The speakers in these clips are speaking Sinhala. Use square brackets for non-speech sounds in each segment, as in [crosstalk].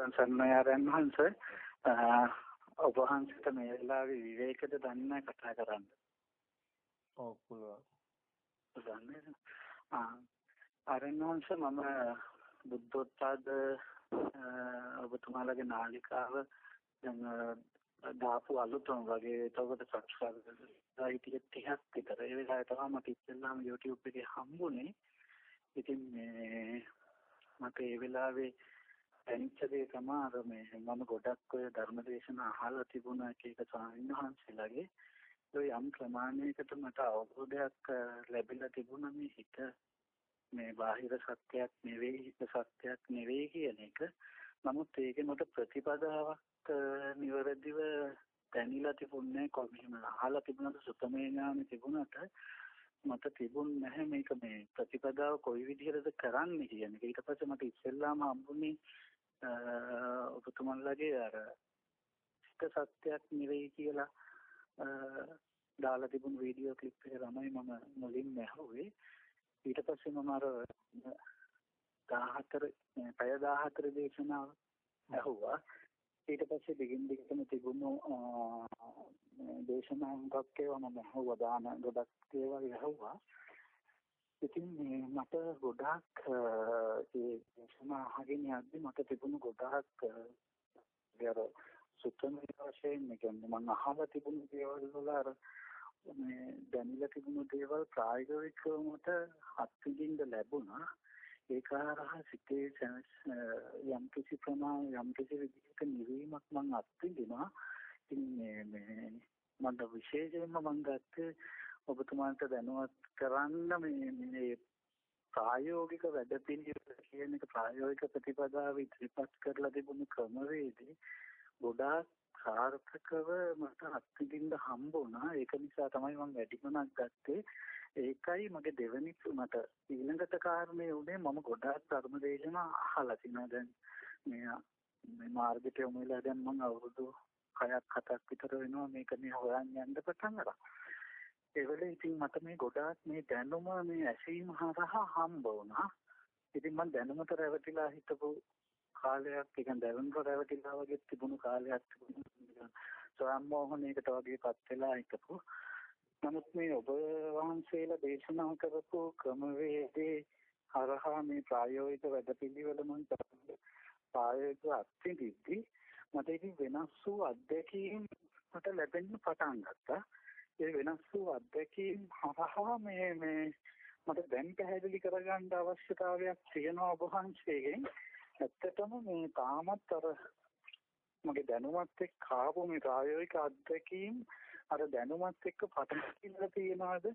තෙරුවන් සරණයි ආරයන් වහන්සේ. ඔබ වහන්සේට මේ වෙලාවේ විවේකද දන්නේ කතා කරන්න. ඔව් පුළුවන්. දන්නේ ආ ආරයන් වහන්සේ මම බුද්ධෝත්පාද ඔබතුමාලගේ නාලිකාව දැන් දාපු අලුතම වගේ එතකොට සබ්ස්ක්‍රයිබ් හිටිය 30ක් විතර ඒ වෙලාවේ තමයි මට ඉස්සෙල්ලාම YouTube එකේ හම්බුනේ. ඉතින් මේ මට ඒ වෙලාවේ දැනෙච්ච දේ තමයි අර මේ මම ගොඩක් ඔය ධර්මදේශන අහලා තිබුණා එක එක ස්වාමීන් වහන්සේලාගේ ඒ යම් ප්‍රමාණයකට මට අවබෝධයක් ලැබිලා තිබුණා මේ හිත මේ බාහිර සත්‍යයක් නෙවෙයි හිත සත්‍යයක් නෙවෙයි කියන එක. නමුත් ඒකේ මට ප්‍රතිපදාවක් නිවැරදිව දැනিলা තිබුණේ කොහොමද අහලා තිබුණාද සුතමේ ඥානෙ තිබුණාට මට තිබුණ නැහැ මේක මේ ප්‍රතිපදාව කොයි විදිහටද කරන්නේ කියන එක. ඊට පස්සේ මට ඉස්සෙල්ලාම හම්බුනේ ඔබතුමන්ලගේ අර සිත සත්‍යයක් නෙවෙයි කියලා දාලා තිබුණු වීඩියෝ ක්ලිප් එක තමයි මම මුලින්ම ඇහුවේ. ඊට පස්සේ මම අර 14 පැය 14 දේශනාව ඇහුවා. ඊට පස්සේ දිගින් දිගටම තිබුණු දේශනා හුඟක් ඒවා මම ඇහුවා දාන ගොඩක් ඒවා ඇහුවා. ඉතින් මේ මට ගොඩාක් ඒ දේශනා අහගෙන යද්දි මට තිබුණු ගොඩාක් අර සුත්තමේ වශයෙන් කියන්නේ මම අහලා තිබුණු දේවල් වල අර මේ දැනিলা තිබුණු දේවල් ප්‍රායෝගිකව මට අත්විඳින්න ලැබුණා. ඒක හරහා සිතේ යම් කිසි ප්‍රමාණ යම් කිසි විදිහක නිවීමක් මම අත්විඳිනවා. ඉතින් මේ මේ මට විශේෂයෙන්ම මම ගත්තේ ඔබතුමාට දැනුවත් කරන්න මේ මේ ප්‍රායෝගික වැඩපිළිවෙල කියන එක ප්‍රායෝගික ප්‍රතිපදාව ඉදිරිපත් කරලා තිබුණු ක්‍රමවේදී ගොඩාක් සාර්ථකව මට අත්විඳින්න හම්බුණා. ඒක නිසා තමයි මම වැඩිමනක් ගත්තේ. ඒකයි මගේ දෙවෙනි මට ඊළඟට කාරණේ උනේ මම ගොඩාක් ධර්මදේශනා අහලා තිනවා දැන් මේ මේ මාර්ගයට යමු වෙලා දැන් මම අවුරුදු 6ක් 7ක් විතර වෙනවා මේක මේ හොයන් යන්න පටන් අරන්. ඒ වෙලේ ඉතින් මට මේ ගොඩාක් මේ දැනුම මේ ඇසීම හරහා හම්බ වුණා. ඉතින් මම දැනුමට රැවටිලා හිටපු කාලයක් ඒ කියන්නේ දැනුමට රැවටිලා වගේ තිබුණු කාලයක් තිබුණා. සම්මෝහණයකට වගේපත් වෙලා හිටපු. නමුත් මේ ඔබ වහන්සේලා දේශනා කරපු ක්‍රමවේදේ හරහා මේ ප්‍රායෝගික වැඩපිළිවෙල මම ප්‍රායෝගික අත්විඳිද්දී මට ඉතින් වෙනස් වූ අත්දැකීම් මට ලැබෙන්න පටන් ගත්තා. ඒ වෙනස් වූ අත්දැකීම් හරහා මේ මේ මට දැන් පැහැදිලි කරගන්න අවශ්‍යතාවයක් තියෙනවා ඔබ වහන්සේගෙන්. ඇත්තටම මේ තාමත් අර මගේ දැනුමත් එක්ක ආපු මේ ප්‍රායෝගික අත්දැකීම් අර දැනුමත් එක්ක පටන් තියෙනවද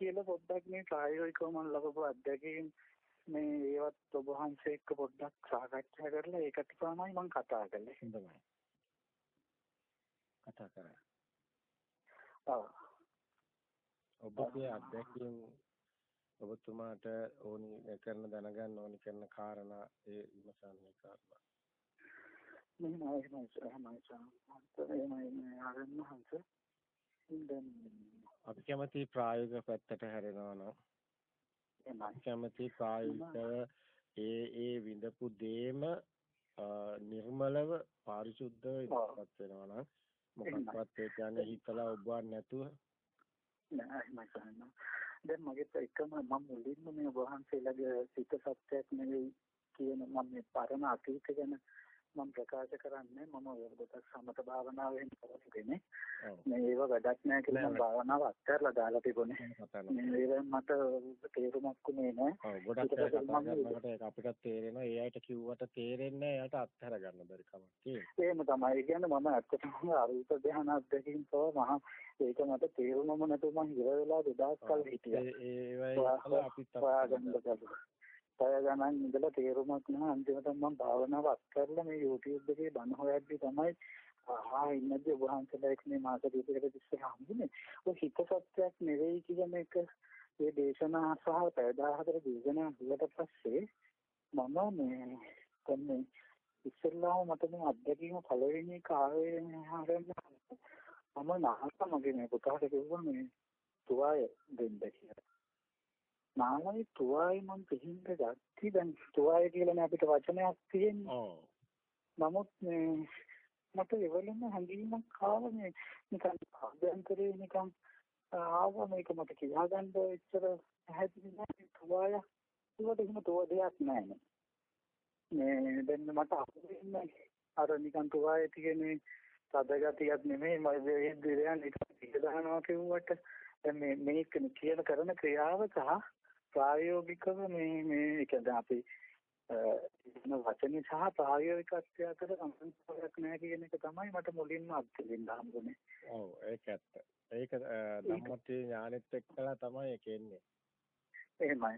කියලා පොඩ්ඩක් මේ ප්‍රායෝගිකව මම ලබපු අත්දැකීම් මේ ඒවත් ඔබ වහන්සේ එක්ක පොඩ්ඩක් සාකච්ඡා කරලා ඒකට තමයි මම කතා කළේ. හොඳයි. කතා කරා. ඔව්. ඔබගේ අත්දැකීම් ඔබතුමාට ඕනි කරන දැනගන්න ඕනි කරන කාරණා ඒ විමසන්නේ කාරණා. මෙහෙමයි එහෙමයි එහෙමයි එහෙමයි මේ ආරම්භ දැන් අපි කැමති ප්‍රායෝගික පැත්තට හැරෙනවා නම්. කැමති ප්‍රායෝගිකව ඒ ඒ විඳපු දේම නිර්මලව පාරිශුද්ධව ඉස්සත් වෙනවා නම්. මොකක්වත් ඒ කියන්නේ හිතලා ඔබවන් නැතුව නෑ එහෙමයි සහන්න දැන් මගේ එකම මම මුලින්ම මේ වහන්සේලාගේ සිත සත්‍යයක් නෙවෙයි කියන මම මේ පරණ අතීත ගැන මම ප්‍රකාශ කරන්නේ මම ඔයගොල්ලෝ සමත භාවනාවෙන් කරපු කෙනෙක්. මේ ඒව වැඩක් නැහැ කියලා මම භාවනාව අත්හැරලා දාලා තිබුණේ. මේ මට තේරුමක් උනේ නැහැ. ගොඩක් අපිටත් තේරෙනවා. ඒ අයට කිව්වට තේරෙන්නේ. එයාට අත්හැර ගන්න බැරි කමක් තියෙනවා. එහෙම තමයි. කියන්නේ මම ඇත්තටම අරුත ධ්‍යාන අධ්‍යක්ෂින් තව මහා ඒක මට තේරුමම නැතුව මම හිර වෙලා දෙදහස් කල් හිටියා. ඒ ඒවයි අපිත්. පැය ගණන් ඉඳලා තේරුමක් නැහැ අන්තිමට මම භාවනාව අත්හැරලා මේ YouTube එකේ බණ හොයද්දි තමයි ආහා ඉන්නදී ඔබ වහන්සේලා එක්ක මේ මාස දෙකකට තිස්සේ හම්බුනේ. ඔය හිත සත්‍යයක් නෙවෙයි කියන එක මේ දේශනා සහ පැය 14 දේශනා හුලට පස්සේ මම මේ කොන්නේ ඉස්සෙල්ලාම මට මේ අත්දැකීම පළවෙනි කාලේ ආරම්භ මම නාහක මගේ මේ පුතාට කිව්වා මේ තුවාය දෙන්න කියලා. නාමයි තුවායි මම පිහින්ද ගත්ති. දැන් තුවාය කියලානේ අපිට වචනයක් තියෙන්නේ. නමුත් මේ මට එවලම හැඟීමක් ආව මේ නිකන් අභ්‍යන්තරේ නිකන් ආව මේක මට කියාගන්න එච්චර පැහැදිලි නැහැ තුවාල ඒකට එහෙම තෝ දෙයක් නැහැ මේ දැන් මට අහුවෙන්නේ අර නිකන් තුවාලේ තියෙන තද ගතියක් නෙමෙයි ඒ දිරයන් නිකන් පිට දානවා කියුවට දැන් මේ මේක කියන කරන ක්‍රියාව සහ ප්‍රායෝගිකව මේ මේ කියන්නේ අපි එන වචනේ සහ ප්‍රායෝගිකත්වය අතර සම්බන්ධයක් නැහැ කියන එක තමයි මට මුලින්ම අත්දෙන්න හම්බුනේ. ඔව් ඒක ඇත්ත. ඒක ධම්මටි ඥානෙත් එක්කලා තමයි ඒක එන්නේ. එහෙමයි.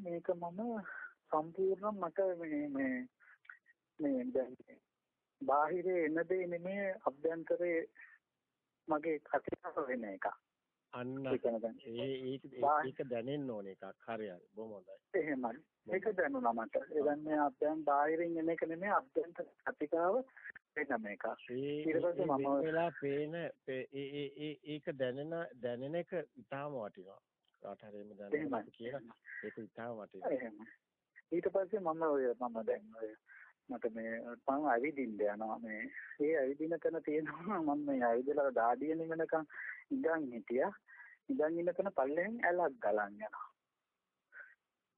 මේක මම සම්පූර්ණ මට මේ මේ මේ දැන් බාහිරේ එන දේ නෙමෙයි අභ්‍යන්තරේ මගේ කටේට වෙන එක. අන්න ඒ ඒක දැනෙන්න ඕන එකක් හරියට බොහොම හොඳයි. එහෙමයි. ඒක දැනුණා මට. ඒ දැන් අභ්‍යන් බාහිරින් එන එක නෙමෙයි අභ්‍යන්තර කතිකාව වෙනම එකක්. ඊට පස්සේ මම වෙලා පේන ඒ ඒක දැනෙන දැනෙන එක ඉතාම වටිනවා. කාට හරි එමෙ දැනෙනවා කියලා ඒක ඉතාම වටිනවා. ඊට පස්සේ මම ඔය මම දැන් ඔය මට මේ මම ඇවිදින්න යනවා. මේ ඒ ඇවිදින තැන තියෙනවා මම මේ ඇවිදලා දාඩිය නිමනකම් ඉඳන් හිටියා. ඉඳන් ඉන්නකන පල්ලෙන් ඇලක් ගලන් යනවා.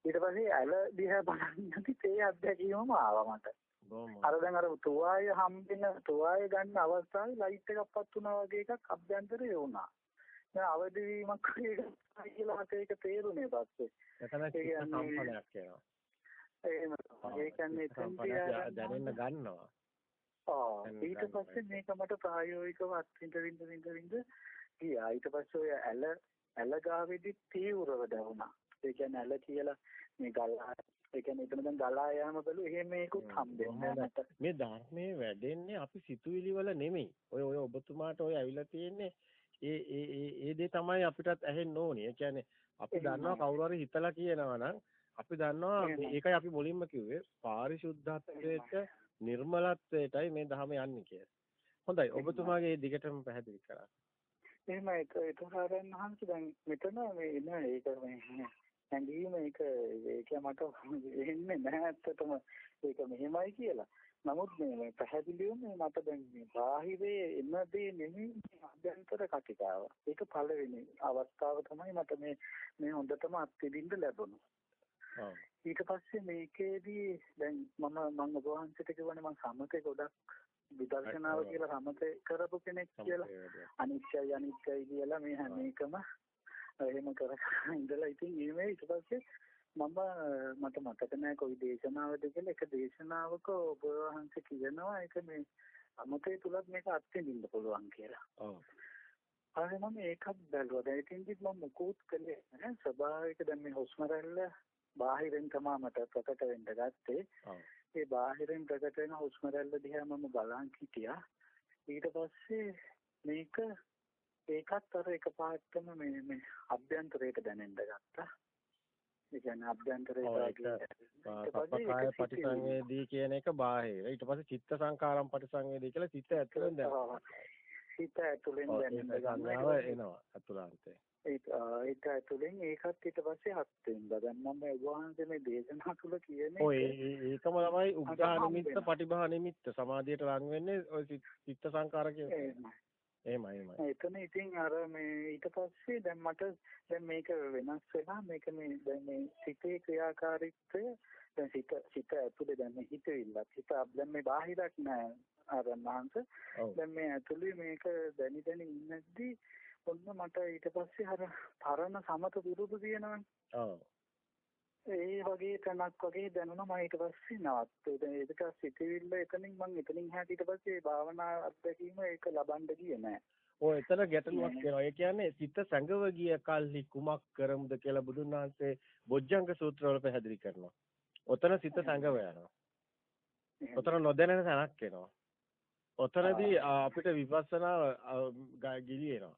ඊට පස්සේ ඇල දිහා බලන්නදී තේ අත්දැකීමම ආවා මට. අර දැන් අර තුවාය හම්බෙන තුවාය ගන්න අවස්ථාවේ ලයිට් එකක් පත් වුණා වගේ එකක් අභ්‍යන්තරේ වුණා. දැන් අවදි වීමක් කියලා ඒක තේරුනේ පස්සේ. එතන සම්පලයක් වෙනවා එහෙම ඒ කියන්නේ එතෙන්දී දැනෙන්න ගන්නවා. ආ ඊට පස්සේ මේක මට ප්‍රායෝගිකව අත්විඳ විඳ විඳ විඳ ගියා. ඊට පස්සේ ඔය ඇල ඇල ගාවේදී තීව්‍රව දැනුණා. ඒ කියන්නේ ඇල කියලා මේ ගල්ලා ඒ කියන්නේ එතන දැන් ගලා යාම බැලු එහෙම මේකුත් හම්බෙන්නේ නැහැ. මේ ධර්මයේ වැඩෙන්නේ අපි සිතුවිලි වල නෙමෙයි. ඔය ඔය ඔබතුමාට ඔය ඇවිල්ලා තියෙන්නේ ඒ ඒ ඒ දේ තමයි අපිටත් ඇහෙන්න ඕනේ. ඒ කියන්නේ අපි දන්නවා කවුරු හරි හිතලා කියනවා නම් අපි දන්නවා ඒකයි අපි මුලින්ම කිව්වේ පාරිශුද්ධත්වයට නිර්මලත්වයටයි මේ ධහම යන්නේ කියලා. හොඳයි ඔබතුමාගේ දිගටම පැහැදිලි කරා. එහෙමයි ඒක ඒතරෙන් අහන්සි දැන් මෙතන මේ එන ඒක මේ හැඟීම ඒක ඒක මට එන්නේ නැහැ ඇත්තටම ඒක මෙහෙමයි කියලා. නමුත් මේ පැහැදිලිවම මට දැන් මේ බාහිරේ එන දේ නෙමෙයි අභ්‍යන්තර කතිකාව. ඒක පළවෙනි අවස්ථාව තමයි මට මේ මේ හොඳටම අත්විඳින්න ලැබුණා. ඊට පස්සේ මේකේදී දැන් මම මම ඔබ වහන්සේට කිව්වනේ මම සමතේ ගොඩක් විදර්ශනාව කියලා සමතේ කරපු කෙනෙක් කියලා අනිත්‍යයි අනිත්‍යයි කියලා මේ හැම එකම එහෙම කරගෙන ඉඳලා ඉතින් ඊමේ ඊට පස්සේ මම මට මතක නැහැ කොයි දේශනාවද කියලා එක දේශනාවක ඔබ වහන්සේ කියනවා ඒක මේ සමතේ තුලත් මේක අත්විඳින්න පුළුවන් කියලා. ඔව්. අර මම ඒකත් බැලුවා. දැන් ඉතින්දි මම මුකුත් කළේ නැහැ. ස්වභාවික දැන් මේ හුස්ම රැල්ල බාහිරින් තමයි මට ප්‍රකට වෙන්න ගත්තේ. ඒ බාහිරින් ප්‍රකට වෙන හුස්ම රැල්ල දිහා මම බලන් හිටියා. ඊට පස්සේ මේක ඒකත් අර එකපාරටම මේ මේ අභ්‍යන්තරයට දැනෙන්න ගත්තා. ඒ කියන්නේ අභ්‍යන්තරයට පපකාය පටිසංවේදී කියන එක බාහිර. ඊට පස්සේ චිත්ත සංකාරම් පටිසංවේදී කියලා චිත්ත ඇතුළෙන් දැනෙනවා. චිත්ත ඇතුළෙන් දැනෙන්න ගන්නවා එනවා අතුලාන්තේ. ඒක ඇතුලෙන් ඒකත් ඊට පස්සේ හත් වෙනදා. දැන් මම වහන්සේ මේ දේශනා තුල කියන්නේ ඔය ඒකම තමයි උග්ඝා නිමිත්ත පටිභා නිමිත්ත. සමාධියට ලං වෙන්නේ ඔය චිත්ත සංකාර කියන එහෙමයි. එහෙමයි එතන ඉතින් අර මේ ඊට පස්සේ දැන් මට දැන් මේක වෙනස් වෙලා මේක මේ දැන් මේ සිතේ ක්‍රියාකාරීත්වය දැන් සිත සිත ඇතුලේ දැන් මේ හිතවිල්ලක් හිත දැන් මේ බාහිරක් නෑ අර මාංශ දැන් මේ ඇතුලේ මේක දැනි දැනි ඉන්නද්දී ඔන්න මට ඊට පස්සේ අර පරණ සමත පුරුදු තියෙනවනේ. ඔව්. ඒ වගේ තැනක් වගේ දැනුණා මම ඊට පස්සේ නවත්තේ. ඒක සිතිවිල්ල එතනින් මම එතනින් හැට ඊට පස්සේ භාවනා අත්දැකීම ඒක ලබන්න ගියේ නෑ. ඔය එතන ගැටලුවක් වෙනවා. ඒ කියන්නේ සිත සංගව ගිය කල්හි කුමක් කරමුද කියලා බුදුන් වහන්සේ බොජ්ජංග සූත්‍රවල පැහැදිලි කරනවා. ඔතන සිත සංගව යනවා. ඔතන නොදැනෙන තැනක් එනවා. ඔතනදී අපිට විපස්සනා ගිලිනවා.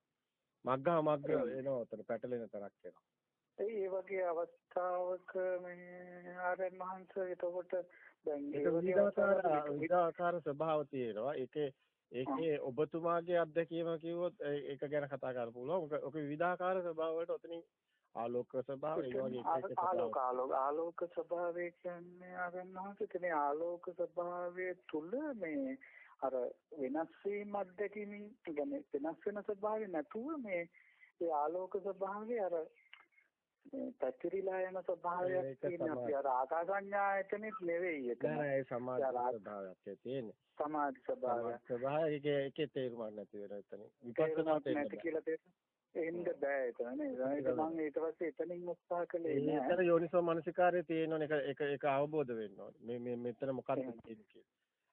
මග්ගා මග්ග එනවා උතන පැටලෙන තරක් එනවා. ඒ වගේ අවස්ථාවක මේ ආරයන් මහන්සිය එතකොට දැන් ඒ වගේ විවිධාකාර ස්වභාව තියෙනවා. ඒකේ ඒකේ ඔබතුමාගේ අත්දැකීම කිව්වොත් ඒක ගැන කතා කරන්න පුළුවන්. ඔක විවිධාකාර ස්වභාව වලට ඔතනින් ආලෝක ස්වභාවය වගේ ආලෝක ආලෝක ආලෝක ස්වභාවය කියන්නේ ආරණහත මේ ආලෝක ස්වභාවය තුල මේ අර වෙනස් වීම අත්දැකීමින් කියන්නේ වෙනස් වෙන ස්වභාවය නැතුව මේ ඒ ආලෝක ස්වභාවය අර පැතිරිලා යන ස්වභාවයක් තියෙන අපි අර ආකාසඤ්ඤායතනෙත් නෙවෙයි ඒක නෑ ඒ සමාධි ස්වභාවයක් තියෙන්නේ. සමාධි ස්වභාවය. ස්වභාවය ඒකේ තේරුමක් නැති වෙන එතන. විපස්සනාට එන්න නැති කියලා තේරෙන එන්න බෑ එතන නේද ඒක මම ඊට පස්සේ එතනින් උත්සාහ කළේ නෑ ඒතර යෝනිසෝ මනසිකාරයේ තියෙනවනේ ඒක ඒක ඒක අවබෝධ වෙන්න ඕනේ මේ මේ මෙතන මොකක්ද තියෙන්නේ කියලා.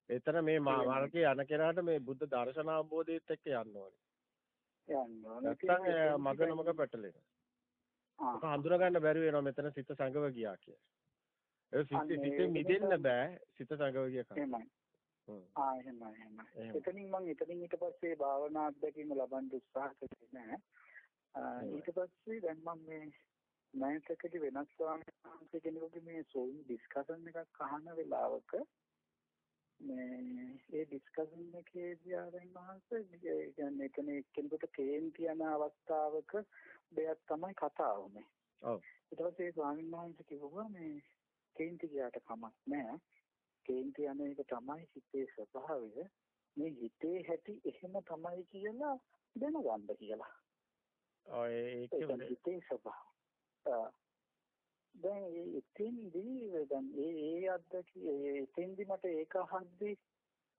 එතන මේ මාර්ගයේ යන කෙනාට මේ බුද්ධ දර්ශන අවබෝධයත් එක්ක යන්න ඕනේ. යන්න ඕනේ. නැත්නම් මග නමක පැටලෙනවා. ඒක හඳුනා ගන්න බැරි වෙනවා මෙතන සිත සංගව ගියා කියලා. ඒ සිත සිතේ මිදෙන්න බෑ සිත සංගව ගිය කම. එහෙමයි. ආ එහෙමයි එහෙමයි. එතනින් මම එතනින් ඊට පස්සේ භාවනා අත්දැකීම ලබන්න උත්සාහ කළේ නෑ. ඊට පස්සේ දැන් මම මේ මෑතකදී වෙනස් ස්වාමීන් වහන්සේ කෙනෙකුගේ මේ සෝයින් ඩිස්කෂන් එකක් අහන වෙලාවක මේ ඒ ඩිස්කෂන් එකේදී ආරෙන් මහන්සේ කියන්නේ එතන එක්කෙනෙකුට කේන්ති යන අවස්ථාවක දෙයක් තමයි කතා වුනේ. ඔව්. ඊට පස්සේ ඒ ස්වාමීන් වහන්සේ කිව්වා මේ කේන්ති ගියාට කමක් නැහැ. කේන්ති යන එක තමයි හිතේ ස්වභාවය. මේ හිතේ හැටි එහෙම තමයි කියලා දැනගන්න කියලා. ඔය ඒක හිතේ ස්වභාවය. දැන් ඒ එතෙන්දී දැන් ඒ ඒ අද්දකී ඒ එතෙන්දී මට ඒක අහද්දී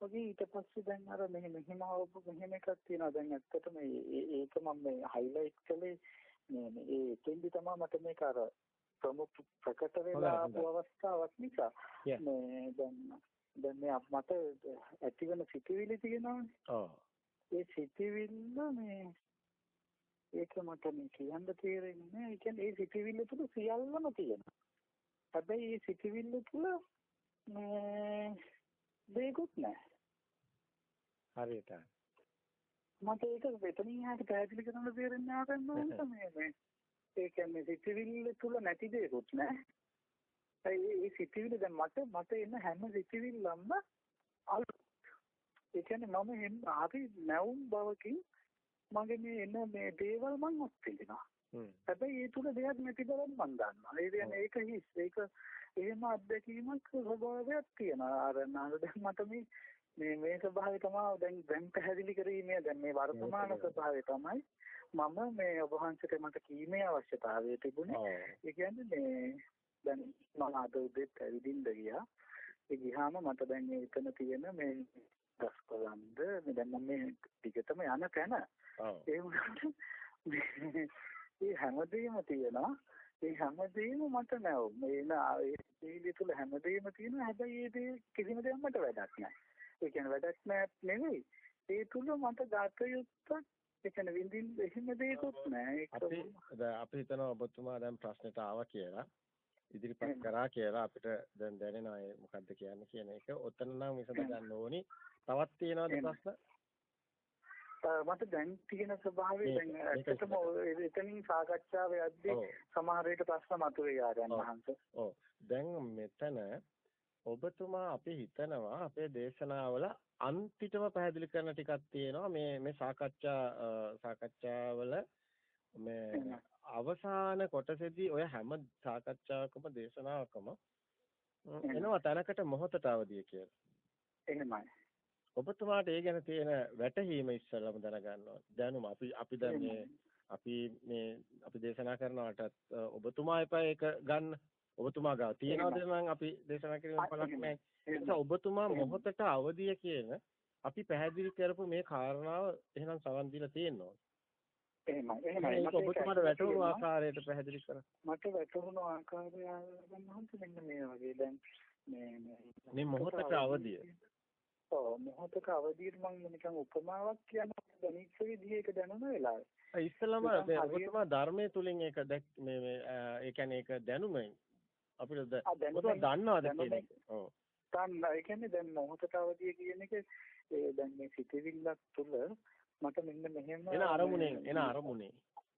වගේ ඊට පස්සේ දැන් අර මෙහෙ මෙහෙම අවබ මෙහෙම එකක් තියෙනවා. දැන් ඇත්තටම ඒක මම මේ හයිලයිට් කළේ මේ මේ ඒ එතෙන්දී තමයි මට මේක අර ප්‍රමුඛ ප්‍රකට වෙලා ආපු අවස්ථාවක් නිසා මේ දැන් දැන් මේ මට ඇතිවන සිතුවිලි තියෙනවානේ. ඔව්. ඒ සිතුවිල්ල මේ ඒක මට මේ කියන්න තේරෙන්නේ නැහැ. ඒ කියන්නේ ඒ සිතිවිල්ල තුල සියල්ලම තියෙනවා. හැබැයි ඒ සිතිවිල්ල තුල මේ දෙයක්වත් නැහැ. හරියට. මට ඒක වෙතනින් එහාට පැහැදිලි කරන්න තේරෙන්නේ නැහැ මේ මේ. ඒ කියන්නේ සිතිවිල්ල තුල නැති දෙයක්වත් නැහැ. ඒ සිතිවිල්ල දැන් මට මට එන හැම සිතිවිල්ලම අලු. ඒ කියන්නේ මම හරි නැවුම් බවකින් මගේ මේ එන මේ දේවල් මම අත්විඳිනවා. හැබැයි ඒ තුල දෙයක් නැති බව මම දන්නවා. ඒ කියන්නේ ඒක හිස්. ඒක එහෙම අත්දැකීමක් ස්වභාවයක් තියෙනවා. අර නාල දැන් මට මේ මේ මේ ස්වභාවය තමයි දැන් දැන් පැහැදිලි කරීමේ දැන් මේ වර්තමාන ස්වභාවය තමයි මම මේ ඔබ වහන්සේට මට කීමේ අවශ්‍යතාවය තිබුණේ. ඒ කියන්නේ මේ දැන් මම අද උදේත් ඇවිදින්න ගියා. ඒ ගියාම මට දැන් මේ එතන තියෙන මේ දස්කොලන්ද දැන් මම මේ ටිකටම යන තැන ඒ වුණාට මේ හැමදේම තියෙනවා. ඒ හැමදේම මට නැව මේ ඒ තුළ හැමදේම තියෙනවා හැබැයි ඒ දේ කිසිම දෙයක් මට වැඩක් නැහැ ඒ කියන්නේ වැඩක් නැහැ නෙවෙයි. ඒ තුළ මට ගත යුත්තක් කියන්නේ විඳින් එහෙම දෙයක්වත් නැහැ අපි අපි හිතනවා ඔබතුමා දැන් ප්‍රශ්නෙට ආවා කියලා ඉදිරිපත් කරා කියලා අපිට දැන් දැනෙනවා ඒ මොකද්ද කියන්නේ කියන එක. ඔතන නම් විසඳ ගන්න ඕනි. තවත් තියෙනවද ප්‍රශ්න? මට දැන් තියෙන ස්වභාවය දැන් ඇත්තටම එතනින් සාකච්ඡාව යද්දී සමහර විට ප්‍රශ්න මතුවේ ආරයන් වහන්සේ. ඔව්. දැන් මෙතන ඔබතුමා අපි හිතනවා අපේ දේශනාවල අන්තිමටම පැහැදිලි කරන ටිකක් තියෙනවා මේ මේ සාකච්ඡා සාකච්ඡාවල මේ අවසාන කොටසේදී ඔය හැම සාකච්ඡාවකම දේශනාවකම එනවා තැනකට මොහොතට අවදිය කියලා. එහෙමයි. ඔබතුමාට ඒ ගැන තියෙන වැටහීම ඉස්සෙල්ලාම දැනගන්න. දැනුම අපි අපි දැන් මේ අපි මේ අපි දේශනා කරනවට ඔබතුමා එපා ඒක ගන්න. ඔබතුමා ගාව තියනවද නම් අපි දේශනා කිරීම පළක් නැහැ. ඒ ඔබතුමා මොහොතට අවදිය කියන අපි පැහැදිලි කරපු මේ කාරණාව එහෙනම් සවන් දීලා තියෙනවා. එහෙමයි එහෙමයි මට ඔබතුමාට වැටහුණු ආකාරයට පැහැදිලි කරා. මට වැටහුණු ආකාරය මහන්ත මෙන්න මේ වගේ දැන් මේ මේ මොහොතට අවදිය. ඔව්. මොහොතක අවදියට මම නිකන් උපමාවක් කියනවා දැනෙච්ච විදිහට දැනුන වෙලාවේ. ඉස්සලම ඔබතුමා ධර්මයේ තුලින් ඒක මේ මේ ඒ කියන්නේ ඒක දැනුමෙන් අපිට ඔබතුමා දන්නවද කියන එක? ඔව්. දන්න. ඒ කියන්නේ දැන් මොහොතක අවදිය කියන එක ඒ දැන් මේ සිතවිල්ලක් තුල මට මෙන්න මෙහෙම එන අරමුණෙන් එන අරමුණේ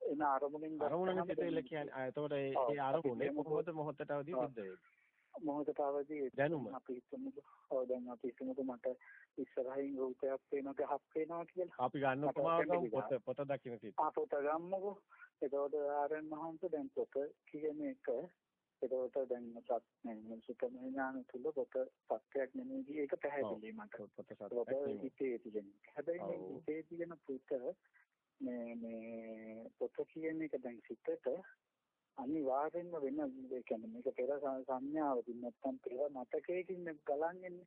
එන අරමුණෙන් අරමුණෙන් සිතවිල්ල කියන්නේ එතකොට ඒ අරමුණේ කොහොමද මොහොතට අවදිය සිද්ධ වෙන්නේ? මොහොතට අවදි දැනුම. අපි හිතමුකෝ ඔව් දැන් අපි හිතමුකෝ මට ඉස්සරහින් රූපයක් පේනවා ගහක් පේනවා කියලා. අපි ගන්න උපමාවකම පොත පොත දකින්න සිට. ආ පොත ගම්මුකෝ. එතකොට ආරයන් මහන්ස දැන් පොත කියන එක එතකොට දැන් සත් නෙමෙයි සුතම ඥාන තුල පොත සත්‍යයක් නෙමෙයි කිය එක පැහැදිලි මට. පොත සත්‍යයක්. හිතේ තියෙන. හැබැයි මේ. හිතේ තියෙන පොත මේ මේ පොත කියන එක දැන් සිතට අනිවාර්යෙන්ම වෙන ඒ කියන්නේ මේක පෙර සංඥාවකින් නැත්නම් පෙර මතකයකින් ගලන්නේ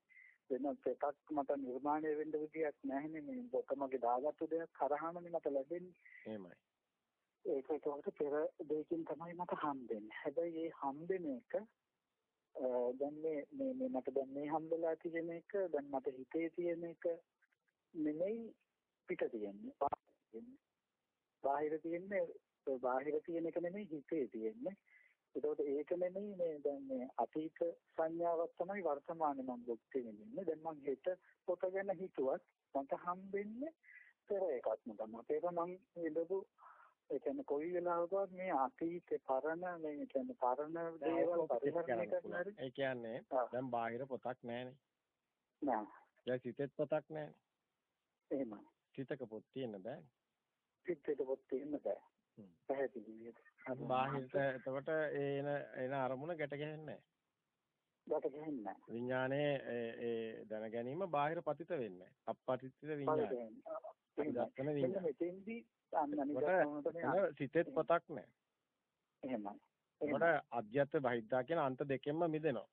වෙන පෙතක් මට නිර්මාණය වෙන්න විදියක් නැහැනේ මේ පොත මගේ දාගත්තු දෙයක් කරාමනේ මට ලැබෙන්නේ එහෙමයි. ඒක ඒකට පෙර දෙයකින් තමයි මට හම්බෙන්නේ. හැබැයි මේ හම්බෙන එක දැන් මේ මේ මේ මට දැන් මේ හම්බෙලා තියෙන එක දැන් මට හිතේ තියෙන එක නෙමෙයි පිට තියෙන්නේ. බාහිර තියෙන්නේ. ඒ බාහිර තියෙන එක නෙමෙයි හිතේ තියෙන්නේ. ඒකෝට ඒක නෙමෙයි මේ දැන් මේ අතීත සංඥාවක් තමයි වර්තමානයේ මම භුක්ති විඳින්නේ. දැන් මම හෙට පොත ගැන හිතුවත් මට හම්බෙන්නේ පෙර එකක් තමයි. පෙර මම ඉඳපු ඒ කියන්නේ කොයි වෙලාවකවත් මේ අතීතේ පරණ මේ කියන්නේ පරණ දේවල් පරිහරණය කරන්න හරි ඒ කියන්නේ. දැන් බාහිර පොතක් නැහැනේ. නෑ දැන් සිතෙත් පොතක් නැහැනේ. එහෙමයි. සිතක පොත් තියෙන්න බෑ. පිටේට පොත් තියෙන්න බෑ. පැහැදිලි විදිහට. බාහිරට එතකොට ඒ එන එන අරමුණ ගැට ගැහෙන්නේ නැහැ. වට ගහන්නේ. විඥානයේ ඒ ඒ දැන ගැනීම බාහිර පතිත වෙන්නේ නැහැ. අපපතිත විඥාන. එහෙමයි. දර්ශන මෙන්න විඥාන. මෙතෙන්දී අන්න අනිත් කොට දර්ශනවලට මේ එන සිතෙත් පොතක් නැහැ. එහෙමයි. එතකොට අධ්‍යත්ත බහිද්දා කියන අන්ත දෙකෙන්ම මිදෙනවා.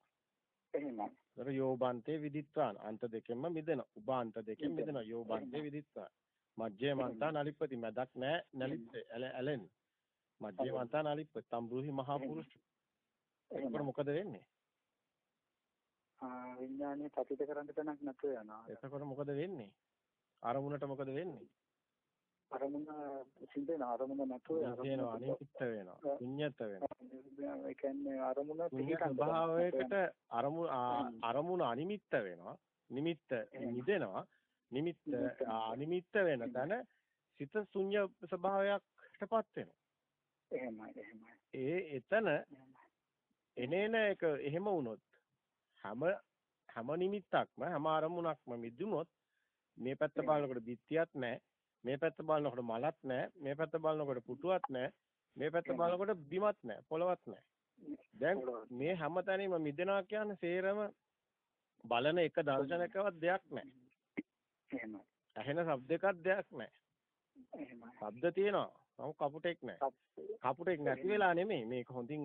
එහෙමයි. ඒතර යෝබන්තේ විදිත්වාන අන්ත දෙකෙන්ම මිදෙනවා. උපාන්ත දෙකෙන් මිදෙනවා. මිදෙනවා. යෝබන්තේ විදිත්වාන. මජ්ජේ මන්තා නලිප්පති මැදක් නැහැ නලිප්පේ ඇලෙන්. මජ්ජේ මන්තා නලිප්පති තම්බුහි මහා පුරුෂ. එතකොට. මොකද වෙන්නේ? ආ විඥානයේ පතිත කරන්න තැනක් නැතුව යනවා. එතකොට මොකද වෙන්නේ? අරමුණට මොකද වෙන්නේ? අරමුණ සිඳෙන අරමුණ නැතුව වෙනවා අනිත්‍ය වෙනවා. ශුන්්‍යත වෙනවා. ඒ කියන්නේ අරමුණ ස්වභාවයකට අරමුණ. අරමුණ අනිමිත්ත වෙනවා. නිමිත්ත. නිදෙනවා. නිමිත්ත අනිමිත්ත වෙන තැන සිත ශුන්‍ය ස්වභාවයකටපත් වෙනවා. එහෙමයි එහෙමයි. ඒ එතන එනේන එක එහෙම වුණොත් හැම හැම නිමිත්තක්ම හැම අරමුණක්ම මිදුනොත් මේ පැත්ත බලනකොට බිත්තියක් නැහැ මේ පැත්ත බලනකොට මලක් නැහැ මේ පැත්ත බලනකොට පුටුවක් නැහැ මේ පැත්ත. බලනකොට බිමක් නැහැ පොළවක් නැහැ. දැන් මේ හැම තැනම මිදෙනවා කියන්නේ සේරම බලන එක දර්ශනකවත් දෙයක් නැහැ එහෙමයි. ඇහෙන ශබ්දයකවත් දෙයක් නැහැ එහෙමයි. ශබ්ද තියෙනවා නමුත් කපුටෙක් නැහැ කපුටෙක් නැති වෙලා නෙමෙයි මේක හොඳින්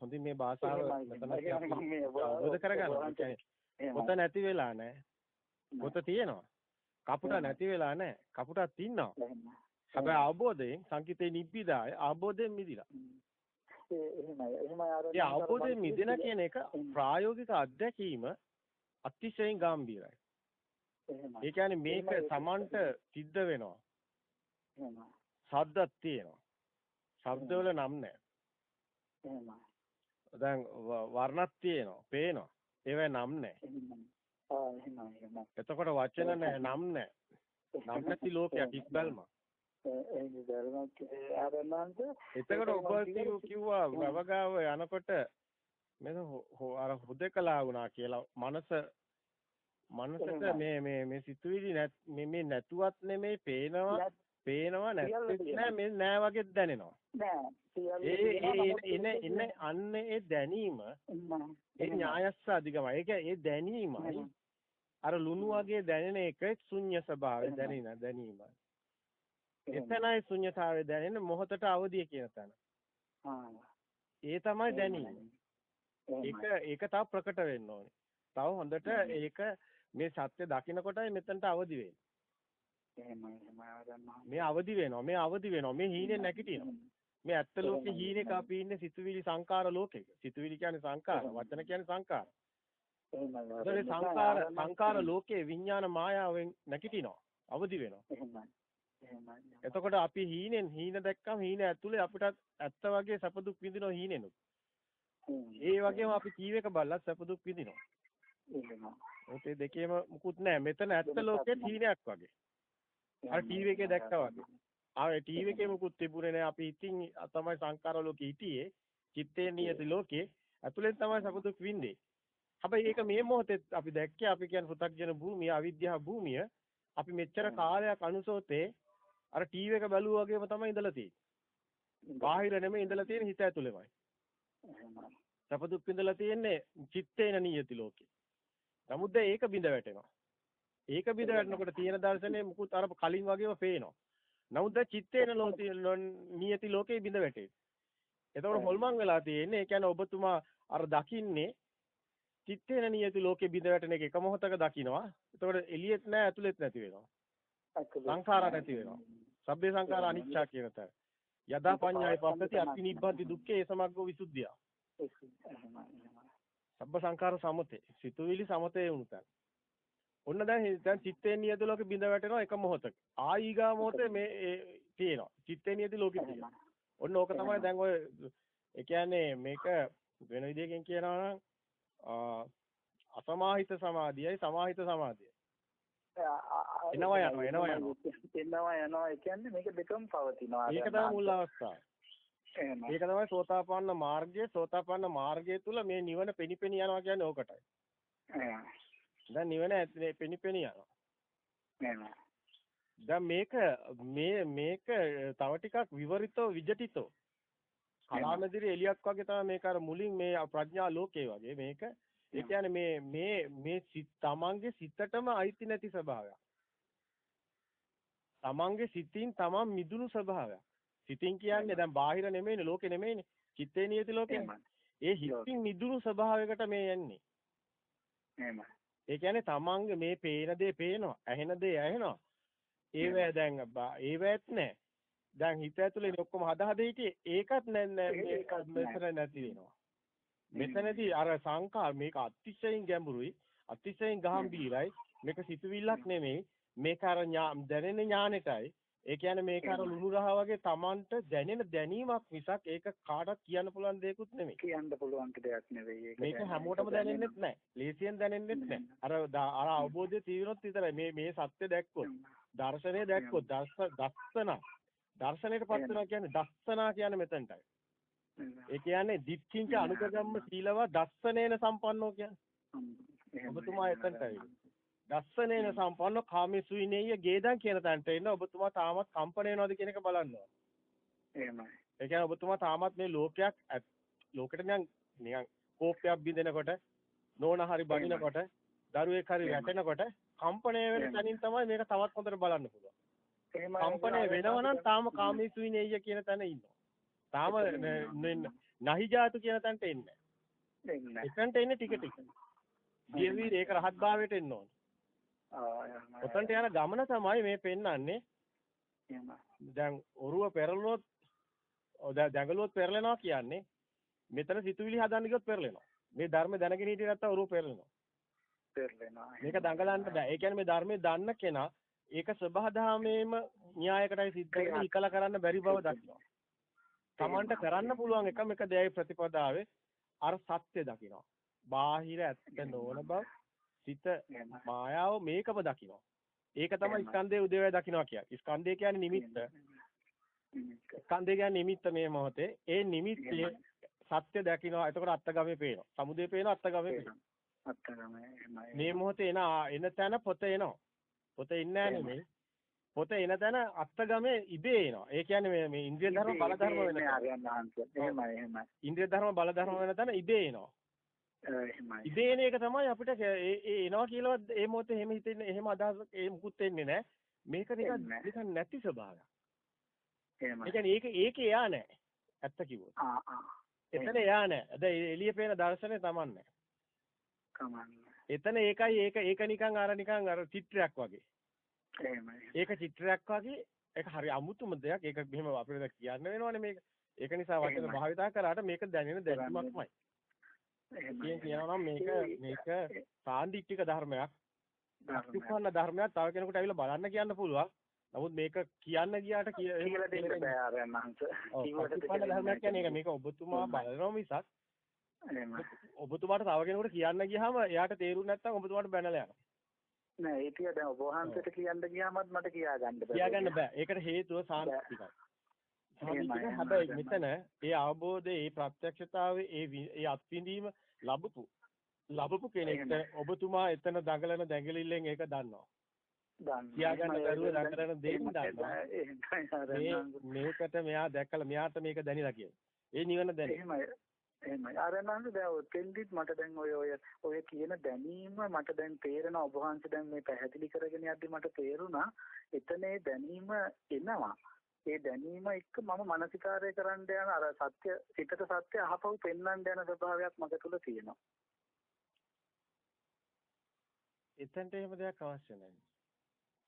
හොඳින් මේ භාෂාව අවබෝධ කරගන්න. පොත නැති වෙලා නැහැ. පොත තියෙනවා. කපුට නැති වෙලා නැහැ. කපුටක් ඉන්නවා. හැබැයි අවබෝධයෙන් සංකිතේ නිබ්බිදාය අවබෝධයෙන් මිදිලා. එහෙමයි. එහෙමයි අර ඒ අවබෝධයෙන් මිදෙන කියන එක ප්‍රායෝගික අත්දැකීම අතිශයින් ගැඹීරයි. එහෙමයි. ඒ කියන්නේ මේක Tamanට සිද්ධ වෙනවා. එහෙමයි. ශබ්දක් තියෙනවා. ශබ්දවල නම් නැහැ. එහෙමයි. දැන් වර්ණක් තියෙනවා. පේනවා. ඒවයි නම් නැහැ. එතකොට වචන නැහැ නම් නැහැ. නම් නැති ලෝකයක් ආරණන්ත එතකොට ඔබ කිව්- කිව්වා වවගාව යනකොට හො- අර හුදකලා වුණා කියලා මනස මනසට මේ මේ මේ සිතුවිලි නැත් මේ මේ නැතුවත් නෙමෙයි පේනවා. පේනවා නැත්නම් නෑ මේ නෑ වගේ දැනෙනවා. නෑ එන එන අන්න ඒ දැනීම ඒ ඥායස්ස අධිගමයි ඒක ඒ දැනීමයි. අර ලුණු වගේ දැනෙන එක ශුන්‍ය ස්වභාවය දැනෙන දැනීම එතනයි ශුන්‍යතාවය දැනෙන මොහොතට අවදිය කියන තැන. ඒ තමයි දැනීම. ඒක ඒක තව ප්‍රකට වෙන්න ඕනේ. තව හොඳට ඒක මේ සත්‍ය දකිනකොටයි මෙතනට අවදි. මේ අවදි වෙනවා. මේ අවදි වෙනවා. මේ හීනේ නැගිටිනවා. මේ ඇත්ත ලෝකේ හීනෙක අපි ඉන්නේ සිතුවිලි සංකාර ලෝකෙක. සිතුවිලි කියන්නේ සංකාර, වචන කියන්නේ සංකාර. ඒතකොට සංකාර සංකාර ලෝකේ විඥාන මායාවෙන් නැගිටිනවා. අවදි වෙනවා. එතකොට අපි හීනෙන් හීන දැක්කම හීන ඇතුලේ අපිට ඇත්ත වගේ සැප දුක් විඳිනවා හීනෙනුත්. ඒ වගේම අපි ටීවී එක බලලා සැප දුක් විඳිනවා. ඒ දෙකේම මුකුත් නැහැ. මෙතන ඇත්ත ලෝකේ හීනයක් වගේ. අර ටීවී එකේ දැක්කා වගේ. ආ ටීවී එකේ මුකුත් තිබුණේ නැහැ. අපි ඉතින් තමයි සංකාර ලෝකේ හිටියේ. චිත්තේ නියති ලෝකේ. ඇතුලෙන් තමයි සැප දුක් විඳින්නේ. හැබැයි ඒක මේ මොහොතේ අපි දැක්කේ අපි කියන්නේ පෘථග්ජන භූමිය අවිද්‍යාව භූමිය අපි මෙච්චර කාලයක් අනුසෝතේ අර ටීවී එක බැලුවා වගේම තමයි ඉඳලා තියෙන්නේ. බාහිර නෙමෙයි ඉඳලා තියෙන්නේ හිත ඇතුළෙමයි. එහෙමයි. සැප දුක් විඳලා තියෙන්නේ චිත්තේන නියති ලෝකේ. නමුත් දැන් ඒක බිඳ වැටෙනවා. ඒක බිඳ වැටෙනකොට තියෙන දර්ශනේ මුකුත් අර කලින් වගේම පේනවා. නමුත් දැන් චිත්තේන නියති ලෝකේ බිඳ වැටේ. එතකොට හොල්මන් වෙලා තියෙන්නේ. ඒ කියන්නේ ඔබතුමා අර දකින්නේ චිත්තේන නියති ලෝකේ බිඳ වැටෙන එක එක මොහොතක දකින්නවා. එතකොට එළියෙත් නැහැ ඇතුළෙත් නැති වෙනවා. සංඛාර නැති වෙනවා. සබ්බේ සංඛාර අනිච්චා කියන තැන. යදා පඤ්ඤාය පස්සති අත්ති නිබ්බන්ති දුක්ඛේ සමග්ගෝ විසුද්ධිය. සබ්බ සංඛාර සමතේ. සිතුවිලි සමතේ වුණු තැන. ඔන්න දැන් දැන් චිත්තේ නියත ලෝකෙ බිඳ වැටෙනවා එක මොහොතක. ආයිගා මොහොතේ මේ තියෙනවා. චිත්තේ නියත ලෝකෙ තියෙනවා. ඔන්න ඕක තමයි දැන් ඔය ඒ කියන්නේ මේක වෙන විදිහකින් කියනවා නම් අසමාහිත සමාධියයි සමාහිත සමාධියයි. එනවා යනවා එනවා යනවා. එනවා යනවා ඒ කියන්නේ මේක දෙකම පවතිනවා. ඒක තමයි මුල් අවස්ථාව. ඒක තමයි සෝතාපන්න මාර්ගය සෝතාපන්න මාර්ගය තුල මේ නිවන පෙනිපෙනි යනවා කියන්නේ ඕකටයි. දැන් නිවන පෙනිපෙනි යනවා. දැන් මේක මේ මේක තව ටිකක් විවරිතව විජටිතෝ කලාමැදිරි එලියක් වගේ තමයි මේක අර මුලින් මේ ප්‍රඥා ලෝකේ වගේ මේක ඒ කියන්නේ මේ මේ මේ තමන්ගේ සිතටම අයිති නැති ස්වභාවයක්. තමන්ගේ සිතින් තමන් මිදුණු ස්වභාවයක්. සිතින් කියන්නේ දැන් බාහිර නෙමෙයිනේ ලෝකේ නෙමෙයිනේ. චිත්තේ නියති ලෝකේ. ඒ හිතින් මිදුණු ස්වභාවයකට මේ යන්නේ. එහෙමයි. ඒ කියන්නේ තමන්ගේ මේ පේන දේ පේනවා, ඇහෙන දේ ඇහෙනවා. ඒවැ දැන් ඒවැත් නැහැ. දැන් හිත ඇතුලේ ඔක්කොම හදා හද හිටියේ ඒකත් නෑ මෙතන නැති වෙනවා. මෙතනදී අර සංකා මේක අතිශයින් ගැඹුරුයි අතිශයින් ගාම්භීරයි මේක සිතුවිල්ලක් නෙමෙයි මේක අර දැනෙන ඥානෙටයි ඒ කියන්නේ මේක අර ලුණු රහ වගේ Tamanට දැනෙන දැනීමක් මිසක් ඒක කාටවත් කියන්න පුළුවන් දෙයක්වත් නෙමෙයි. කියන්න පුළුවන් දෙයක් නෙවෙයි. ඒක මේක හැමෝටම දැනෙන්නෙත් නැහැ. ලේසියෙන් දැනෙන්නෙත් නැහැ. අර අර අවබෝධය තියෙනොත් විතරයි. මේ මේ සත්‍ය දැක්කොත් දර්ශනය දැක්කොත් දර්ශන දර්ශනයටපත් වෙනවා කියන්නේ දස්සනා කියන්නේ මෙතනටයි. ඒ කියන්නේ දික්ඛින්ච අනුගම්ම සීලව දස්සනේන සම්පන්නෝ කියන්නේ. ඔබතුමා එතනටයි. දස්සනේන සම්පන්නෝ කාමේසුයිනේය ගේදන් කියන තැනට එන්න ඔබතුමා තාමත් කම්පණ වෙනවද කියන එක බලන්න ඕන. එහෙමයි. ඒ කියන්නේ ඔබතුමා තාමත් මේ ලෝකයක් ලෝකෙට නිකන් නිකන් කෝපයක් බින්දෙනකොට නෝන හරි බනිනකොට දරුවෙක් හරි වැටෙනකොට කම්පණය වෙන තැනින් තමයි මේක තවත් හොඳට බලන්න පුළුවන්. කම්පණය වෙනවනම් තාම කාමීසුයිනේය කියන තැන ඉන්නවා. තාම නහි ජාතු කියන තැනට එන්නේ නැහැ. එතනට එන්නේ ටික ටික. ජීවීර ඒක රහත් භාවයට එන්න ඕන. ඔතනට යන ගමන තමයි මේ පෙන්වන්නේ. දැන් ඔරුව පෙරළුනොත් දැඟලුවොත් පෙරලෙනවා කියන්නේ මෙතන සිතුවිලි හදන්න ගියොත් පෙරලෙනවා. මේ ධර්ම දැනගෙන හිටියේ නැත්තම් ඔරුව පෙරලෙනවා. පෙරලෙනවා. මේක දඟලන්න බෑ. ඒ කියන්නේ මේ ධර්මයේ දන්න කෙනා ඒක සබහාධාමේම න්‍යායකටයි සිද්ධ වෙන්නේ ඉකලා කරන්න බැරි බව දකිනවා. Tamanට කරන්න පුළුවන් එකම එක දෙයයි ප්‍රතිපදාවේ අර සත්‍ය දකිනවා. බාහිර ඇත්ත නොවන බව සිත මායාව මේකම දකිනවා. ඒක තමයි ස්කන්ධයේ උදේවැය දකිනවා කියන්නේ. ස්කන්ධය කියන්නේ නිමිත්ත. ස්කන්ධය කියන්නේ නිමිත්ත මේ මොහොතේ. ඒ නිමිත්තේ සත්‍ය දකිනවා. එතකොට අත්ගමේ පේනවා. සමුදේ පේනවා අත්ගමේ පේනවා. මේ මොහොතේ එන එන තැන පොත එනවා. පොත ඉන්නේ නෙමෙයි. පොත එන තැන අත්ගමේ ඉබේ එනවා. ඒ කියන්නේ මේ මේ ඉන්ද්‍රිය ධර්ම බල ධර්ම වෙන එහෙමයි එහෙමයි. ඉන්ද්‍රිය ධර්ම බල ධර්ම වෙන තැන ඉබේ එනවා. එහෙමයි. ඉබේ එන එක තමයි අපිට ඒ එනවා කියලාවත් ඒ මොහොතේ එහෙම හිතෙන්නේ එහෙම අදහසක් ඒ මුකුත් එන්නේ නැහැ. මේක නිකන් නිකන් නැති ස්වභාවයක්. එහෙමයි. ඒ කියන්නේ ඒක ඒකේ එයා නැහැ. ඇත්ත කිව්වොත්. ආ ආ. එතන එයා නැහැ. අද එළිය පේන දර්ශනේ තමන්නේ. කමන්නේ. එතන ඒකයි ඒක ඒක නිකන් අර නිකන් අර චිත්‍රයක් වගේ. එහෙමයි. ඒක චිත්‍රයක් වගේ ඒක හරි අමුතුම දෙයක්. ඒක මෙහෙම අපිට කියන්න වෙනවනේ මේක. ඒක නිසා වචන භාවිතා කරාට මේක දැනෙන දැනීමක්මයි. එහෙනම් කියනවා මේක මේක සාන්දිටික ධර්මයක්. අත්‍යුපන්න ධර්මයක් තව කෙනෙකුට ඇවිල්ලා බලන්න කියන්න පුළුවන්. නමුත් මේක කියන්න ගියාට කියලා දෙන්න බෑ ආරයන් මහන්ස. අත්‍යුපන්න ධර්මයක් කියන්නේ ඒක මේක ඔබතුමා බලනවා මිසක් ඔබතුමාට තව කෙනෙකුට කියන්න ගියාම එයාට තේරුන්නේ නැත්නම් ඔබතුමාට බැනලා යනවා. නෑ ඒක දැන් ඔබ වහන්සේට කියන්න ගියාමත් මට කියා ගන්න බෑ. කියා ගන්න බෑ. ඒකට හේතුව සාන්තිකයි. හැබැයි මෙතන ඒ අවබෝධයේ ඒ ප්‍රත්‍යක්ෂතාවයේ ඒ ඒ අත්විඳීම ලැබපු ලබපු කෙනෙක්ට ඔබතුමා එතන දඟලන දැඟලිල්ලෙන් ඒක දන්නවා. දන්න කියාගන්න බැරුව දඟලන දේ දන්නවා. මේකට මෙයා දැක්කලා මෙයාට මේක දැනিলা කියන්නේ. ඒ නිවන දැන. එහෙමයි ආරණාංශ දැන් ඔතෙන්දිත් මට දැන් ඔය ඔය ඔය කියන දැනීම මට දැන් තේරෙනවා. ඔබ වහන්සේ දැන් මේ පැහැදිලි කරගෙන යද්දි මට තේරුණා. එතනේ දැනීම එනවා ඒ දැනීම එක්ක මම මානසිකාරය කරන්න යන අර සත්‍ය සිතට සත්‍ය අහපව් පෙන්වන්න යන ස්වභාවයක් මගේ තුල තියෙනවා එතනට එහෙම දෙයක් අවශ්‍ය නැහැ.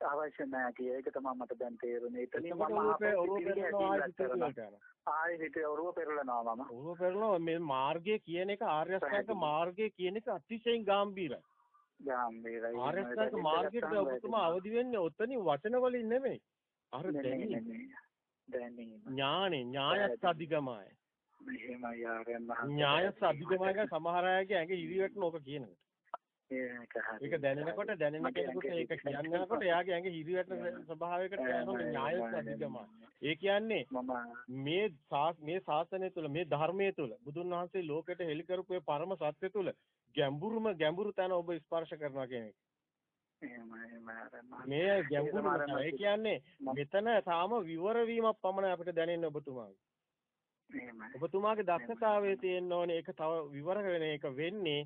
අවශ්‍ය නැහැ කිය ඒක තමයි මට දැන් තේරුනේ. එතනින් මම ආයෙ හිතේ ඔරුව පෙරලනවා මම. ඔරුව පෙරලනවා මේ මාර්ගය කියන එක ආර්ය අෂ්ටාංග. මාර්ගය කියන එක අතිශයින් ගැඹීරයි. ගාම්භීරයි. ආර්ය අෂ්ටාංග මාර්ගයට ඔබතුමා අවදි වෙන්නේ ඔතනින් වචන වලින් නෙමෙයි. අර දැනීම දැනීම. ඥානෙ ඥායත් අධිගමයි. මෙහෙමයි ආරයන් ඥායත් අධිගමයි කියන සමහර අයගේ ඇඟ හිරිවැටෙන ඕක කියනකොට. ඒක දැනෙනකොට දැනෙන කෙනෙකුට ඒක කියනකොට එයාගේ ඇඟ හිරිවැටෙන ස්වභාවයකට යනවා ඥායත් අධිගමයි. ඒ කියන්නේ මේ මේ ශාසනය තුළ මේ ධර්මයේ තුළ බුදුන් වහන්සේ ලෝකෙට හෙළි කරපු පරම සත්‍ය තුළ ගැඹුරුම ගැඹුරු තැන ඔබ ස්පර්ශ කරනවා කියන එක. මේ ගැඹුරුම තැන. ඒ කියන්නේ මෙතන තාම විවර වීමක් පමණයි අපිට දැනෙන්නේ ඔබතුමාගේ. එහෙමයි. ඔබතුමාගේ දක්ෂතාවයේ තියෙන්න ඕනේ ඒක තව විවර වෙන එක වෙන්නේ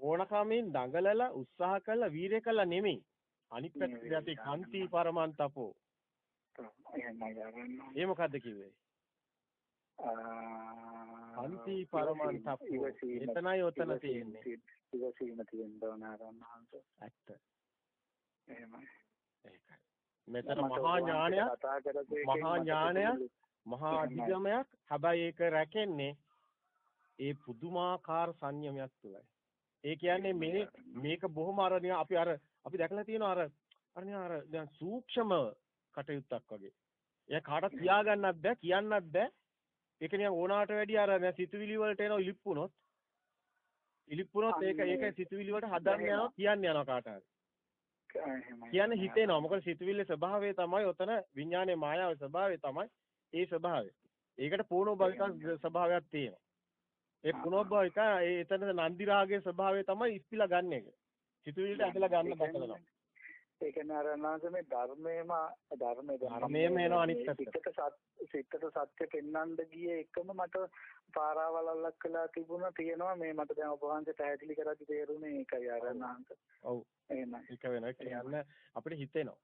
ඕනකමින් දඟලලා උත්සාහ කළා වීරය කළා නෙමෙයි. අනිත් පැත්තට යටි කන්ති පරමන්තපෝ. එහෙමයි. ඒ මොකද්ද කිව්වේ? කන්ති පරමන්තපෝ. එතනයි ඔතන තියෙන්නේ. ඉවසීම තියෙන්න ඕන වහන්සේ. ඇත්ත. එහෙමයි. ඒකයි. මෙතන මහා ඥානයක් මහා ඥානයක් මහා අධිගමයක් හැබැයි ඒක රැකෙන්නේ ඒ පුදුමාකාර සංයමයක් තුළයි. ඒ කියන්නේ මේ මේක බොහොම අර අපි අර අපි දැකලා තියෙනවා අර අර නිකන් අර දැන් සූක්ෂම කටයුත්තක් වගේ. එයා කාටවත් [clears throat] කියා ගන්නත් බෑ කියන්නත් බෑ. ඒක නිකන් ඕනාට වැඩිය අර දැන් සිතුවිලි වලට එනවා ඉලිප්පුනොත්. ඉලිප්පුනොත් ඒක ඒක සිතුවිලි වලට හදන්න යනවා කියන්න යනවා කාට හරි. කියන්නේ හිතේනවා. මොකද සිතුවිල්ලේ ස්වභාවය තමයි ඔතන විඥානයේ මායාවේ ස්වභාවය තමයි ඒ ස්වභාවය. ඒකට පූර්ණෝභවික ස්වභාවයක් තියෙනවා. ඒ පුනෝභවික ඒ එතන නන්දි රාගයේ ස්වභාවය තමයි ඉස්පිලා ගන්න එක. සිතුවිල්ලට ඇදලා ගන්න බටලනවා. ඒ කියන්නේ අර අනාගත මේ ධර්මයේම ධර්මයේ ධර්මයේම එනවා අනිත් පැත්ත. සිතට සත් සිතට සත්‍ය පෙන්වන්න ගියේ එකම මට පාරාවලල්ලක් කළා තිබුණා තියෙනවා මේ මට දැන් ඔබ වහන්සේ පැහැදිලි කරද්දි තේරුනේ ඒකයි අර අනාගත. ඔව්. එහෙමයි. ඒක වෙනවා. කියන්න අපිට හිතෙනවා.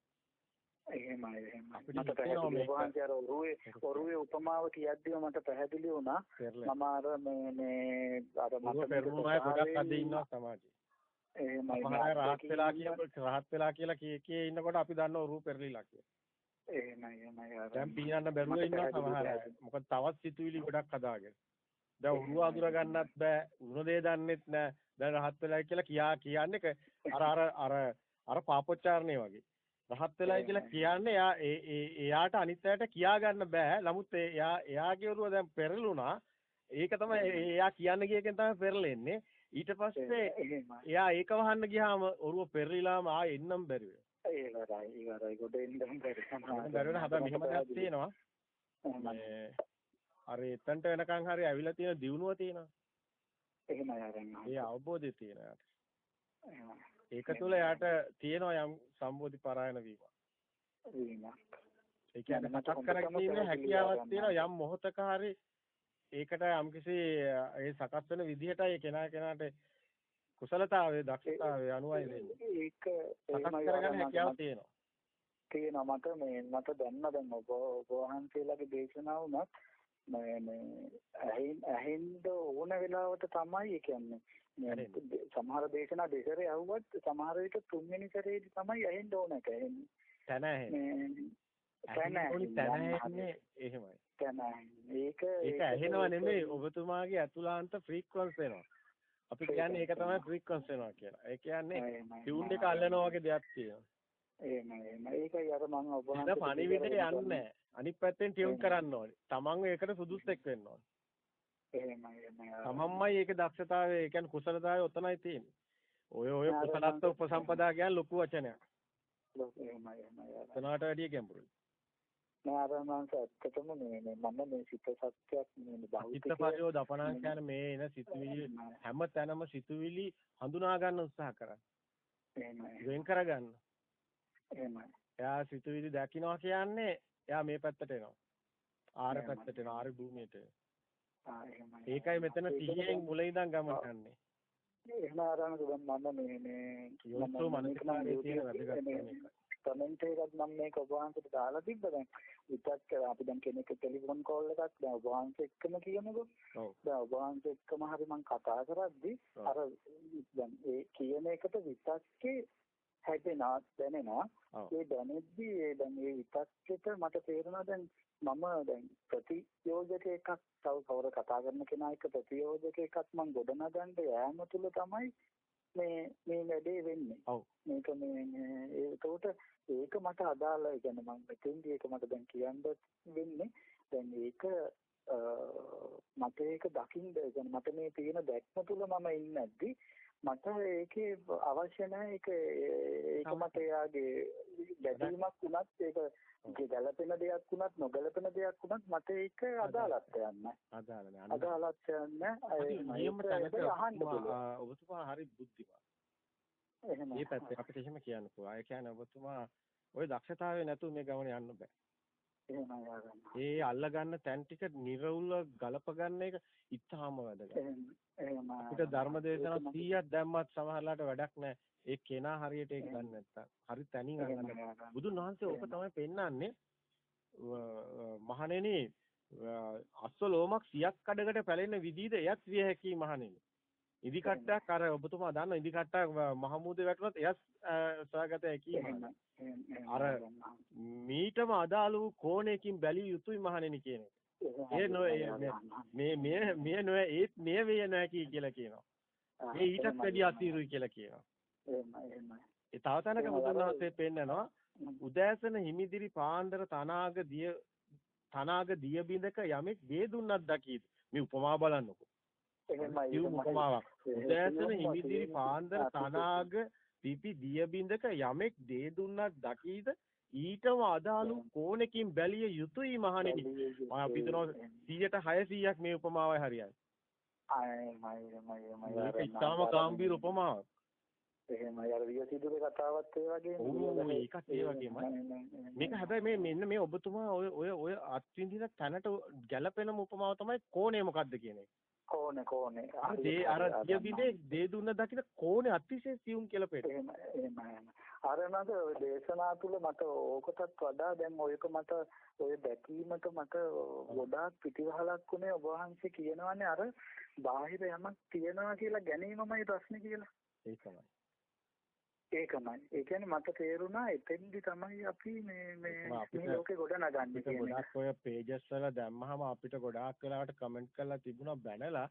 එහෙමයි එහෙමයි. මට පැහැදිලි වහන්සේ අර ඔරුවේ ඔරුවේ උපමාව කියද්දිම මට පැහැදිලි වුණා. මම අර මේ මේ අර අය ගොඩක් අද ඉන්නවා සමාජයේ. එහෙමයි අපහාර රහත් වෙලා කියලා රහත් වෙලා කියලා කී කී ඉන්නකොට අපි දන්නවා රූප පෙරලිලා කියලා. එහෙමයි එහෙමයි දැන් පීනන්න බැරුව ඉන්නවා සමහර අය. මොකද තවත් සිතුවිලි ගොඩක් හදාගෙන. දැන් උරුව අඳුර ගන්නත් බෑ. උණ දේ දන්නෙත් නෑ. දැන් රහත් වෙලා කියලා කියා කියන්නේ අර අර අර අර පාපොච්චාරණේ වගේ. රහත් වෙලායි කියලා කියන්නේ එයා ඒ ඒ එයාට අනිත් අයට කියා ගන්න බෑ. නමුත් එයා එයාගේ ඔරුව දැන් පෙරළුණා. ඒක තමයි එයා කියන්න ගිය එකෙන් තමයි පෙරලෙන්නේ. ඊට පස්සේ එයා ඒක වහන්න ගියාම ඔරුව පෙරලිලාම ආයෙ එන්නම් බැරි වෙනවා. ඉවරයි ඉවරයි ගොඩ එන්නම් බැරි එන්න බැරි හැබැයි මෙහෙම දෙයක් තියෙනවා. මේ අර එතනට වෙනකන් හරි ඇවිල්ලා තියෙන දියුණුව තියෙනවා. එහෙමයි ආරෙන්න ඒ අවබෝධය තියෙනවා. ඒක තුළ යාට තියෙනවා යම් සම්බෝධි පරායන වීම. වීමක් ඒ කියන්නේ මතක් කරගැනීමේ හැකියාවක්. තියෙනවා යම් මොහතක හරි ඒකට යම්කිසි ඒ සකස් වෙන විදිහට ඒ කෙනා කෙනාට කුසලතාවයේ දක්ෂතාවයේ අනුවයි දෙන්නේ. ඒක සකස් කරගන්න. හැකියාව තියෙනවා. තියෙනවා මට මේ මට දැන්න දැන් ඔබ ඔබ වහන්සේලාගේ දේශනාව උනත් මේ මේ ඇහෙන් ඇහෙන්න ඕන වෙලාවට තමයි කියන්නේ සමහර දේශනා දෙසරේ අහුවත් සමහර විට තුන්වෙනි සැරේදී තමයි ඇහෙන්න ඕන එක ඇහෙන්නේ තන ඇහෙන්නේ. එහෙමයි. ඒක ඒක ඇහෙනව නෙමෙයි ඔබතුමාගේ ඇතුළාන්ත ෆ්‍රීකවන්ස් වෙනවා. අපි කියන්නේ ඒක තමයි ෆ්‍රීකවන්ස් වෙනවා කියලා. ඒ කියන්නේ ටියුන් එක අල්ලනවා වගේ දෙයක් තියෙනවා. එහෙමයි එහෙමයි ඒකයි අර මම ඔබ ඒක පණිවිඩේ යන්නේ නැහැ. අනිත් පැත්තෙන් ටියුන් කරන්න ඕනේ. තමන් ඒකට සුදුස්සෙක් වෙන්න ඕනේ. එහෙමයි එහෙමයි තමන්මයි ඒකේ දක්ෂතාවය, ඒ කියන්නේ කුසලතාවය ඔතනයි තියෙන්නේ. ඔය ඔය කුසලත්ව උපසම්පදා කියන ලොකු වචනයක්. එහෙමයි එහෙමයි එතනට වැඩිය ගැඹුරුයි. නෑ ආරණාංශ ඇත්තටම මේ මම මේ සිත සත්‍යයක් මේ භෞතික චිත්තපරියෝ දපණං කියන මේ එන සිතුවිලි හැම තැනම සිතුවිලි හඳුනා ගන්න උත්සාහ කරා. එහෙමයි වෙන් කරගන්න. එහෙමයි එයා සිතුවිලි දකින්නවා කියන්නේ එයා මේ පැත්තට එනවා. ආර පැත්තට එනවා ආර භූමියට. ඒකයි මෙතන සිහියෙන් මුල ඉඳන් ගමන් යන්නේ. එහෙම දැන් මම මේ මේ යොස්සෝ මනසිකාරයේ තියෙන වැදගත්කම. කමෙන්ට් එකක් මම මේක ඔබ වහන්සේට දාලා තිබ්බ දැන් විතක් අපි දැන් කෙනෙක් ටෙලිෆෝන් කෝල් එකක් දැන් ඔබ වහන්සේ එක්කම කියනකො. දැන් ඔබ වහන්සේ එක්කම හරි මම කතා කරද්දි. අර දැන් ඒ කියන එකට විතක්කේ හැදෙනවා දැනෙනවා. ඒ දැනෙද්දි ඒ දැන් ඒ විතක්කෙට මට තේරෙනවා දැන් මම දැන් ප්‍රතියෝජක එකක් තව කවුරු කතා කරන කෙනා එක්ක ප්‍රතියෝජක එකක් මම ගොඩනගන්න යෑම තුල තමයි මේ මේ වැඩේ වෙන්නේ. ඔව්. මේක මේ ඒකට ඒක මට. ඒ කියන්නේ මම මෙතෙන්දී ඒක මට දැන් කියන්න වෙන්නේ. දැන් ඒක මට ඒක දකින්න කියන්නේ මට මේ තියෙන දැක්ම තුල මම ඉන්නේ නැද්දි මට ඒකේ අවශ්‍ය නැහැ ඒක ඒක මට එයාගේ ගැටීමක් වුණත් ඒක ගැළපෙන දෙයක් වුණත් නොගැළපෙන දෙයක් වුණත් මට ඒක අදාළත් යන්නේ අදාළ නෑ. අදාළත් යන්නේ අපි නියම තැනක අහන්න පුළුවන් ඔබතුමා හරි බුද්ධිමත්. එහෙම මේ පැත්තේ අපිට එහෙම කියන්න පුළුවන්. ඒ කියන්නේ ඔබතුමා ওই දක්ෂතාවය නැතුව මේ ගමන යන්න බෑ. ඒ අල්ල ගන්න තැන් ටික නිර්වුල්ව ගලප ගන්න එක ඉතාම වැදගත්. එහෙම අපිට ධර්ම දේශනා 100ක් දැම්මත් සමහරලාට වැඩක් නැහැ. ඒ කෙනා හරියට ඒක ගන්න නැත්තම්. හරි තැනින් අල්ලන්න. බුදුන් වහන්සේ ඕක තමයි පෙන්වන්නේ. මහණෙනි අස්ව ලෝමක් 100ක් කඩකට පැලෙන විදිහද එයත් විය හැකි මහණෙනි. ඉදි කට්ටක් අර ඔබතුමා දන්න ඉදි කට්ටක් මහමූදේ වැටුණත් එයත් සොයාගත හැකි. අර මීටම අදාළ වූ කෝණයකින් බැලිය යුතුයි මහණෙනි කියන එක. ඒ නො. මේ මේ මේ නො ඒත් මේ වේ නැකි කියලා කියනවා. මේ ඊටත් වැඩි අසීරුයි කියලා කියනවා. එහෙමයි එහෙමයි. ඒ තව තැනක බුදුන් වහන්සේ පෙන්නනවා උදෑසන හිමිදිරි පාන්දර තනාග දිය තනාග දිය බිඳක යමෙක් දේ දුන්නක් දකීද? මේ උපමා බලන්නකෝ. එහෙමයි උපමාවක්. උදෑසන හිමිදිරි පාන්දර තනාග පිපි දිය බිඳක යමෙක් දේ දුන්නක් දකීද ඊටම අදාළ කෝණකින් බැලිය යුතුයි මහණෙනි. අපි හිතනවා 100ට 600ක් මේ උපමාවයි හරියන්නේ. එහෙමයි එහෙමයි ඉතාම ගැඹීර උපමාවක්. එහෙමයි. අර වියසිදුවේ කතාවත් ඒ වගේ ඔව් ඒකත් ඒ වගේමයි. මේක හැබැයි මේ මෙන්න මේ ඔබතුමා ඔය ඔය ඔය අත්විඳින තැනට ගැළපෙනම උපමාව තමයි කෝණය මොකද්ද කියන එක. කෝණේ කෝණේ දේ අර දිය බිඳේ දේ දුන්න දකින කෝණේ අතිශය සියුම් කියලා පෙන්නන. එහෙම එහෙම අර නේද දේශනා තුල මට ඕකටත් වඩා දැන් ඔයක මට ඔය දැකීමට මට ගොඩාක් පිටිවහලක් උනේ ඔබ වහන්සේ කියනවානේ අර බාහිර යමක් තියනවා කියලා ගැනීමමයි ප්‍රශ්නේ කියලා. ඒ තමයි. ඒකමයි. ඒ කියන්නේ මට තේරුණා එතෙන්දි තමයි අපි මේ මේ මේ ලෝකේ ගොඩ නගන්නේ අපිට ගොඩක් ඔය පේජස් වල දැම්මහම අපිට ගොඩාක් වෙලාවට කමෙන්ට් කරලා තිබුණා බැනලා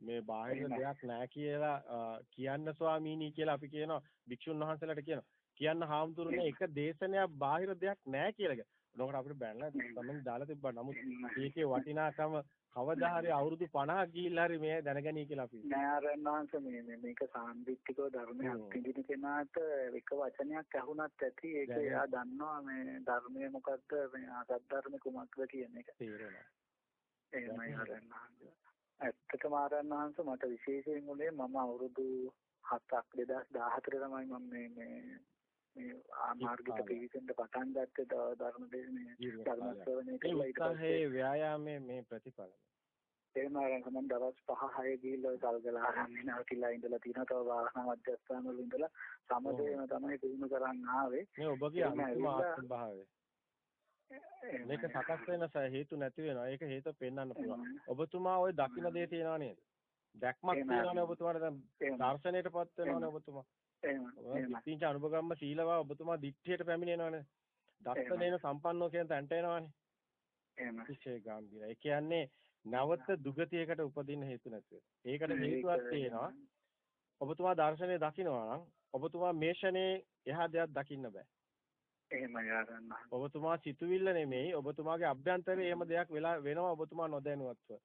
මේ බාහිර දෙයක් නැහැ කියලා කියන්න ස්වාමීනි කියලා අපි කියනවා භික්ෂුන් වහන්සේලාට කියනවා. කියන්න හාමුදුරනේ එක දේශනයක් බාහිර දෙයක් නැහැ කියලා. උනකට අපිට බැනලා කමෙන්ට් දාලා තිබ්බා. නමුත් ඒකේ වටිනාකම කවදා හරි අවුරුදු 50ක් ගිහිල්ලා හරි මේ දැනගනී කියලා අපි. නෑ ආරණාංශ මේ මේ මේක සාන්දිටිකව ධර්මයක් පිළිදින කෙනාට එක වචනයක් ඇහුණත් ඇති ඒක එයා දන්නවා මේ ධර්මය මොකද්ද මේ අසත් ධර්ම කුමක්ද කියන එක. තේරෙනවා. එහෙමයි ආරණාංශ. ඇත්තටම ආරණාංශ මට විශේෂයෙන් උනේ මම අවුරුදු 7ක් 2014 තමයි මම මේ මේ මේ ආමාර්ගික පිවිසෙන්න පටන් ගත්තේ ධර්ම දේශනේ ධර්ම ශ්‍රවණය කළා ඊට පස්සේ. ව්‍යායාමයේ මේ ප්‍රතිඵල. එහෙම අරන් මම දවස් 5 6 ගිහිල්ලා කල්ගලා ආරම්භ නැවතිලා ඉඳලා තියෙනවා. තව වාහන මධ්‍යස්ථාන වල ඉඳලා සමදේම තමයි පුහුණු කරන්න ආවේ. මේ ඔබගේ අන්තිම ආත්ම භාවය. මේක සකස් වෙන හේතු නැති වෙනවා. ඒක හේතුව පෙන්වන්න පුළුවන්. ඔබතුමා ওই දකින්න දේ තියනවා නේද? දැක්මක් තියනවානේ ඔබතුමාට දැන් දර්ශනයටපත් වෙනවානේ ඔබතුමා එහෙම පිටින්ච අනුභවගම්ම සීලවා ඔබතුමා දික්ඨියට පැමිණෙනවානේ දස්සනේන සම්පන්නෝ කියන තැනට එනවානේ. එහෙම විශේෂ ගැඹීර ඒ කියන්නේ නැවත දුගතියකට උපදින්න හේතු නැති ඒකට හේතුවක් තියෙනවා. ඔබතුමා දර්ශනය දකිනවා නම් ඔබතුමා මේ ෂනේ එහා දෙයක් දකින්න බෑ. එහෙමයි ආරන්න ඔබතුමා සිතුවිල්ල නෙමෙයි ඔබතුමාගේ අභ්‍යන්තරයේ එහෙම දෙයක් වෙලා වෙනවා ඔබතුමා නොදැනුවත්ව.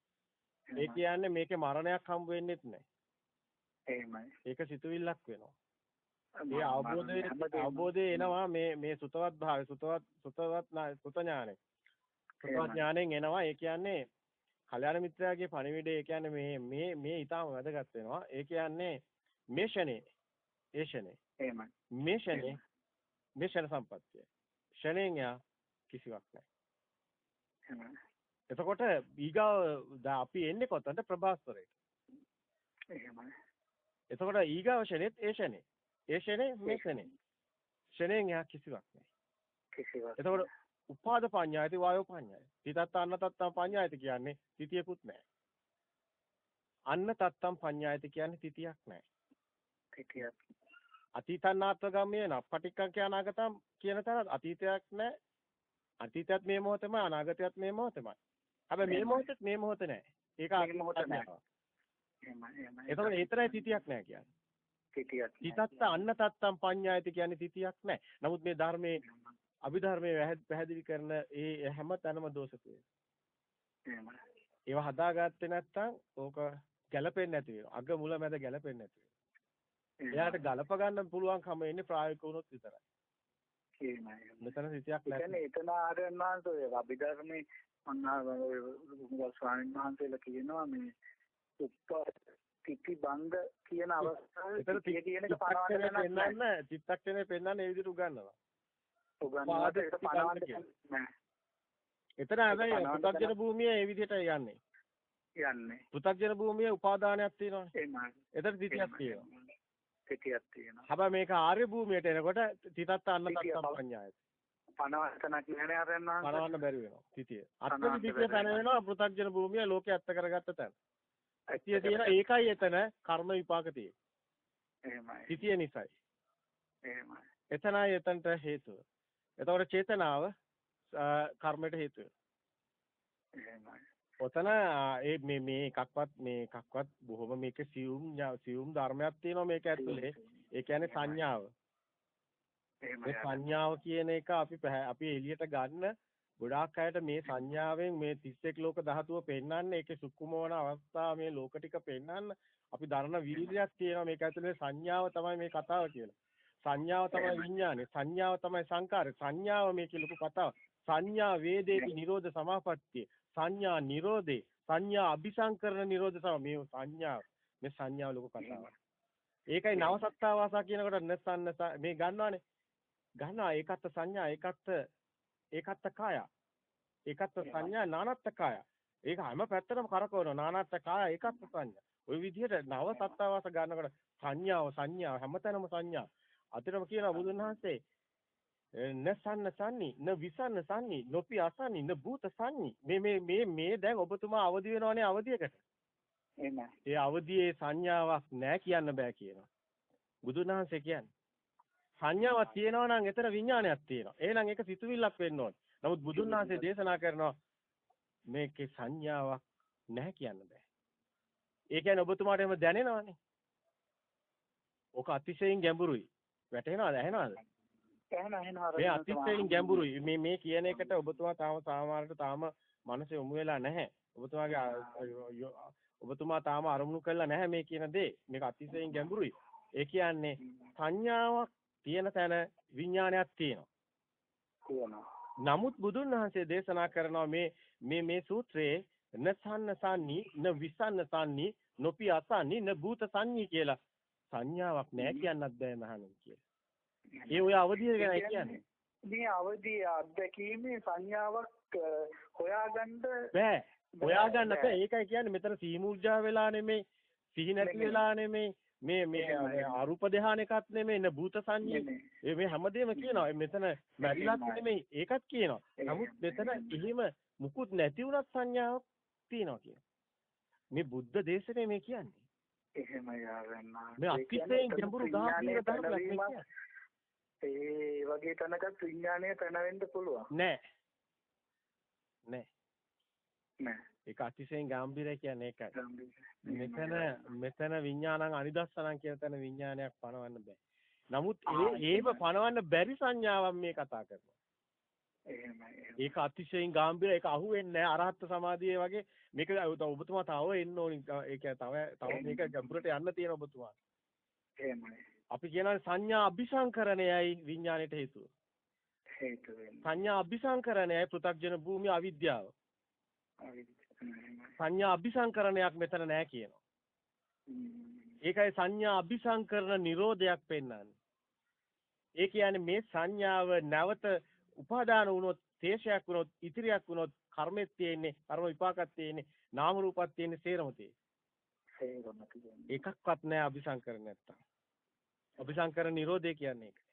ඒ කියන්නේ මේකේ මරණයක් හම්බ වෙන්නෙත් නැහැ එහෙමයි. ඒක සිතුවිල්ලක් වෙනවා ඒ අවබෝධයේ අවබෝධය එනවා මේ මේ සුතවත් භාවය සුතවත් සුතවත් සුත ඥානෙ ප්‍රඥාණයෙන් එනවා. ඒ කියන්නේ කල්‍යාණ මිත්‍රයාගේ පණිවිඩය ඒ කියන්නේ මේ මේ මේ ඊටාම වැදගත් වෙනවා. ඒ කියන්නේ මේ ෂනේ ඒ ෂනේ එහෙමයි. මේ ෂනේ මේ ෂණ සම්පත්තිය. ෂණයෙන් යා කිසිවක් නැහැ. එතකොට ඊගාව අපි එන්නේ කොතනද ප්‍රභාස්වරයට. එහෙමයි. එතකොට ඊගාව ෂනෙත් ඒ ෂනේ. ඒ ෂනේ මේ ෂනේ. ෂණයෙන් යා කිසිවක් නැහැ. කිසිවක්. එතකොට උපාද පඤ්ඤායති වායෝ පඤ්ඤායති. තිතත්ත අන්න තත්තම් පඤ්ඤායති කියන්නේ තිතියකුත් නැහැ. අන්න තත්තම් පඤ්ඤායති කියන්නේ තිතියක් නැහැ. තිතියක්. අතීතනාත්වගාමී නප්පටික්කං කියන අනාගතම් කියන තැන අතීතයක් නැහැ. අතීතයත් මේ මොහොතමයි අනාගතයත් මේ මොහොතමයි. හැබැයි මේ මොහොතෙත් මේ මොහොත නැහැ. ඒක මේ මොහොත නැහැ. එතකොට ඒතරයි තිතියක් නැහැ කියන්නේ. තිතියක්. තිතත්ත අන්න තත්තම් පඤ්ඤායති කියන්නේ තිතියක් නැහැ. නමුත් මේ ධර්මයේ අභිධර්මයේ පැහැදිලි කරන ඒ හැම තැනම දෝෂකය. එහෙමයි. ඒවා හදාගත්තේ නැත්නම් ඕක ගැලපෙන්නේ නැති වෙනවා. අග මුල මැද ගැලපෙන්නේ නැති වෙනවා. එයාට ගලප ගන්න පුළුවන්කම එන්නේ ප්‍රායෝගික වුණොත් විතරයි. එහෙමයි. මෙතන සිතියක් ඒ නැහැ. කියන්නේ එතන ආරයන් වහන්සේ අභිධර්මයේ මන්නා ස්වාමීන් වහන්සේලා කියනවා මේ උප්පා තිති බංග කියන අවස්ථාවේ තිතිය කියන එක පනවන්න දැනක් නැහැ. පෙන්නන්න චිත්තක්ෂණය පෙන්නන්න ඒ විදිහට උගන්වනවා. උගන්වන්නට ඒක පනවන්න නැහැ. එතන හැබැයි පුතග්ජන භූමිය ඒ විදිහට යන්නේ. යන්නේ. පුතග්ජන භූමියේ උපාදානයක් තියෙනවානේ. එහෙමයි. එතන තිතියක් තියෙනවා. තිතියක් තියෙනවා. හැබැයි මේක ආර්ය භූමියට එනකොට තිතත්ත අන්න තත්තම් පඤ්ඤායති. පනවන්න තැනක් නැහැ ආරයන් වහන්සේ. පනවන්න බැරි වෙනවා තිතිය. අත්ති පනවන්න තිතිය තැන වෙනවා පුතග්ජන භූමිය ලෝකේ ඇත්ත කරගත්ත තැන. තිතිය තියෙන ඒකයි එතන කර්ම විපාක තියෙන්නේ. එහෙමයි. තිතිය නිසයි. එහෙමයි. එතනයි එතනට හේතුව. එතකොට චේතනාව කර්මයට හේතු. ඔතන ඒ මේ මේ එකක්වත් මේ එකක්වත් බොහොම මේක සියුම් සියුම් ධර්මයක් තියෙනවා මේක ඇතුලේ. ඒ කියන්නේ සංඥාව. මේ සංඥාව කියන එක අපි අපි එළියට ගන්න ගොඩාක් අයට මේ සංඥාවෙන් මේ 31 ලෝක ධාතුව පෙන්වන්නේ ඒකේ සුක්කුම වන අවස්ථාව මේ ලෝක ටික පෙන්වන්න අපි දරන වීර්යයක් තියෙනවා. මේක ඇතුලේ සංඥාව තමයි මේ කතාව කියලා. සංඥාව තමයි විඥානේ. සංඥාව තමයි සංකාරය. සංඥාව මේකේ ලොකු කතාව. සංඥා වේදේති නිරෝධ සමාපත්තිය. සංඥා නිරෝධේ සංඥා අபிසංකරණ නිරෝධ සම මේ සංඥාව. මේ සංඥාව ලොකු කතාවක්. ඒකයි නවසත්තාවාසා කියනකොට නසන්න මේ ගන්නවානේ. ගන්නවා. ඒකත් සංඥා. ඒකත් ඒකත් කාය. ඒකත් සංඥා නානත්ත් කාය. ඒක හැම පැත්තටම කරකවනවා නානත්ත් කාය ඒකත් සංඥා. ওই විදිහට නව සත්තාවාස ගන්නකොට සංඥාව සංඥාව හැමතැනම සංඥා. අතරම කියනවා බුදුන් වහන්සේ නසන්න සන්නි න විසන්න සන්නි නොපි අසන්නි න භූත සන්නි මේ මේ මේ මේ දැන් ඔබතුමා අවදි වෙනවනේ අවදියකට එහෙමයි. ඒ අවදියේ සංඥාවක් නැහැ කියන්න බෑ කියනවා බුදුන් වහන්සේ කියන්නේ සංඥාවක් තියෙනවා නම් එතන විඥානයක් තියෙනවා. එහෙනම් ඒක සිතුවිල්ලක් වෙන්න ඕනේ. නමුත් බුදුන් වහන්සේ දේශනා කරනවා මේකේ සංඥාවක් නැහැ කියන්න බෑ. ඒ කියන්නේ ඔබතුමාට එහෙම දැනෙනවනේ. ඔක අතිශයින් ගැඹුරුයි. වැටහෙනවද? ඇහෙනවද? මේ අතිශයින් ගැඹුරුයි. මේ මේ කියන එකට ඔබතුමා තාම සාමාන්‍යයට තාම මනස යොමු වෙලා නැහැ. ඔබතුමාගේ ඔබතුමා තාම අරමුණු කරලා නැහැ මේ කියන දේ. මේක අතිශයින් ගැඹුරුයි. ඒ කියන්නේ සංඥාවක් තියෙන තැන විඥානයක් තියෙනවා. තියෙනවා. නමුත් බුදුන් වහන්සේ දේශනා කරනවා මේ මේ මේ සූත්‍රයේ නසන්න සන්නි න විසන්න සන්නි නොපි අසන්නි න භූත සංඤී කියලා සංඥාවක් නැහැ කියන්නත් බෑ මහණෙනි කියලා. ඒ ඔය අවධිය ගැන කියන්නේ. මේ අවධිය අත්දැකීමේ සංඥාවක් හොයාගන්න බෑ. හොයාගන්න බෑ. ඒකයි කියන්නේ මෙතන සීමුර්ජා වෙලා නෙමෙයි, සිහි නැති වෙලා නෙමෙයි, මේ මේ අරූප ධාන එකක් නෙමෙයි, න භූත සංඥා. මේ හැමදේම කියනවා. මෙතන මැරිලත් නෙමෙයි, ඒකත් කියනවා. නමුත් මෙතන එහෙම මුකුත් නැති වුණත් සංඥාවක් තියෙනවා කියන. මේ බුද්ධ දේශනේ මේ කියන්නේ. එහෙමයි ආරන්නා. මේ අතිශයින් ගැඹුරු ගාම්භීර ධර්මයක්. ඒ වගේ තැනකට විඥානය පැන වෙන්න පුළුවන්. නෑ. නෑ. නෑ. ඒක අතිශයින් ගැඹිරයි කියන්නේ ඒකයි. මෙතන මෙතන විඥානං අනිදස්සනං කියන තැන විඥානයක් පනවන්න බෑ. නමුත් ඒ ඒව පනවන්න බැරි සංඥාවක් මේ කතා කරනවා. එහෙමයි. ඒක අතිශයින් ගැඹිර ඒක අහුවෙන්නේ නැහැ අරහත් සමාධියේ වගේ මේක ඔබතුමා තව එන්න ඕනි. ඒක තව තව මේක ගැඹුරට යන්න තියෙන ඔබතුමා. අපි කියනවා සංඥා අபிසංකරණයයි විඥාණයට හේතුව. හේතු වෙන්නේ. සංඥා අபிසංකරණයයි පෘථග්ජන භූමිය අවිද්‍යාව. අවිද්‍යාව. සංඥා අபிසංකරණයක් මෙතන නැහැ කියනවා. ඒකයි සංඥා අபிසංකරණ නිරෝධයක් පෙන්වන්නේ. ඒ කියන්නේ මේ සංඥාව නැවත උපාදාන වුණොත්, තේශයක් වුණොත්, ඉතිරියක් වුණොත් කර්මෙත් තියෙන්නේ, කර්ම විපාකත් තියෙන්නේ, නාම රූපත් තියෙන්නේ සේරම තියෙන්නේ. එකක්වත් නැහැ අபிසංකරණ නැත්තම්. අபிසංකරණ නිරෝධය කියන්නේ ඒක.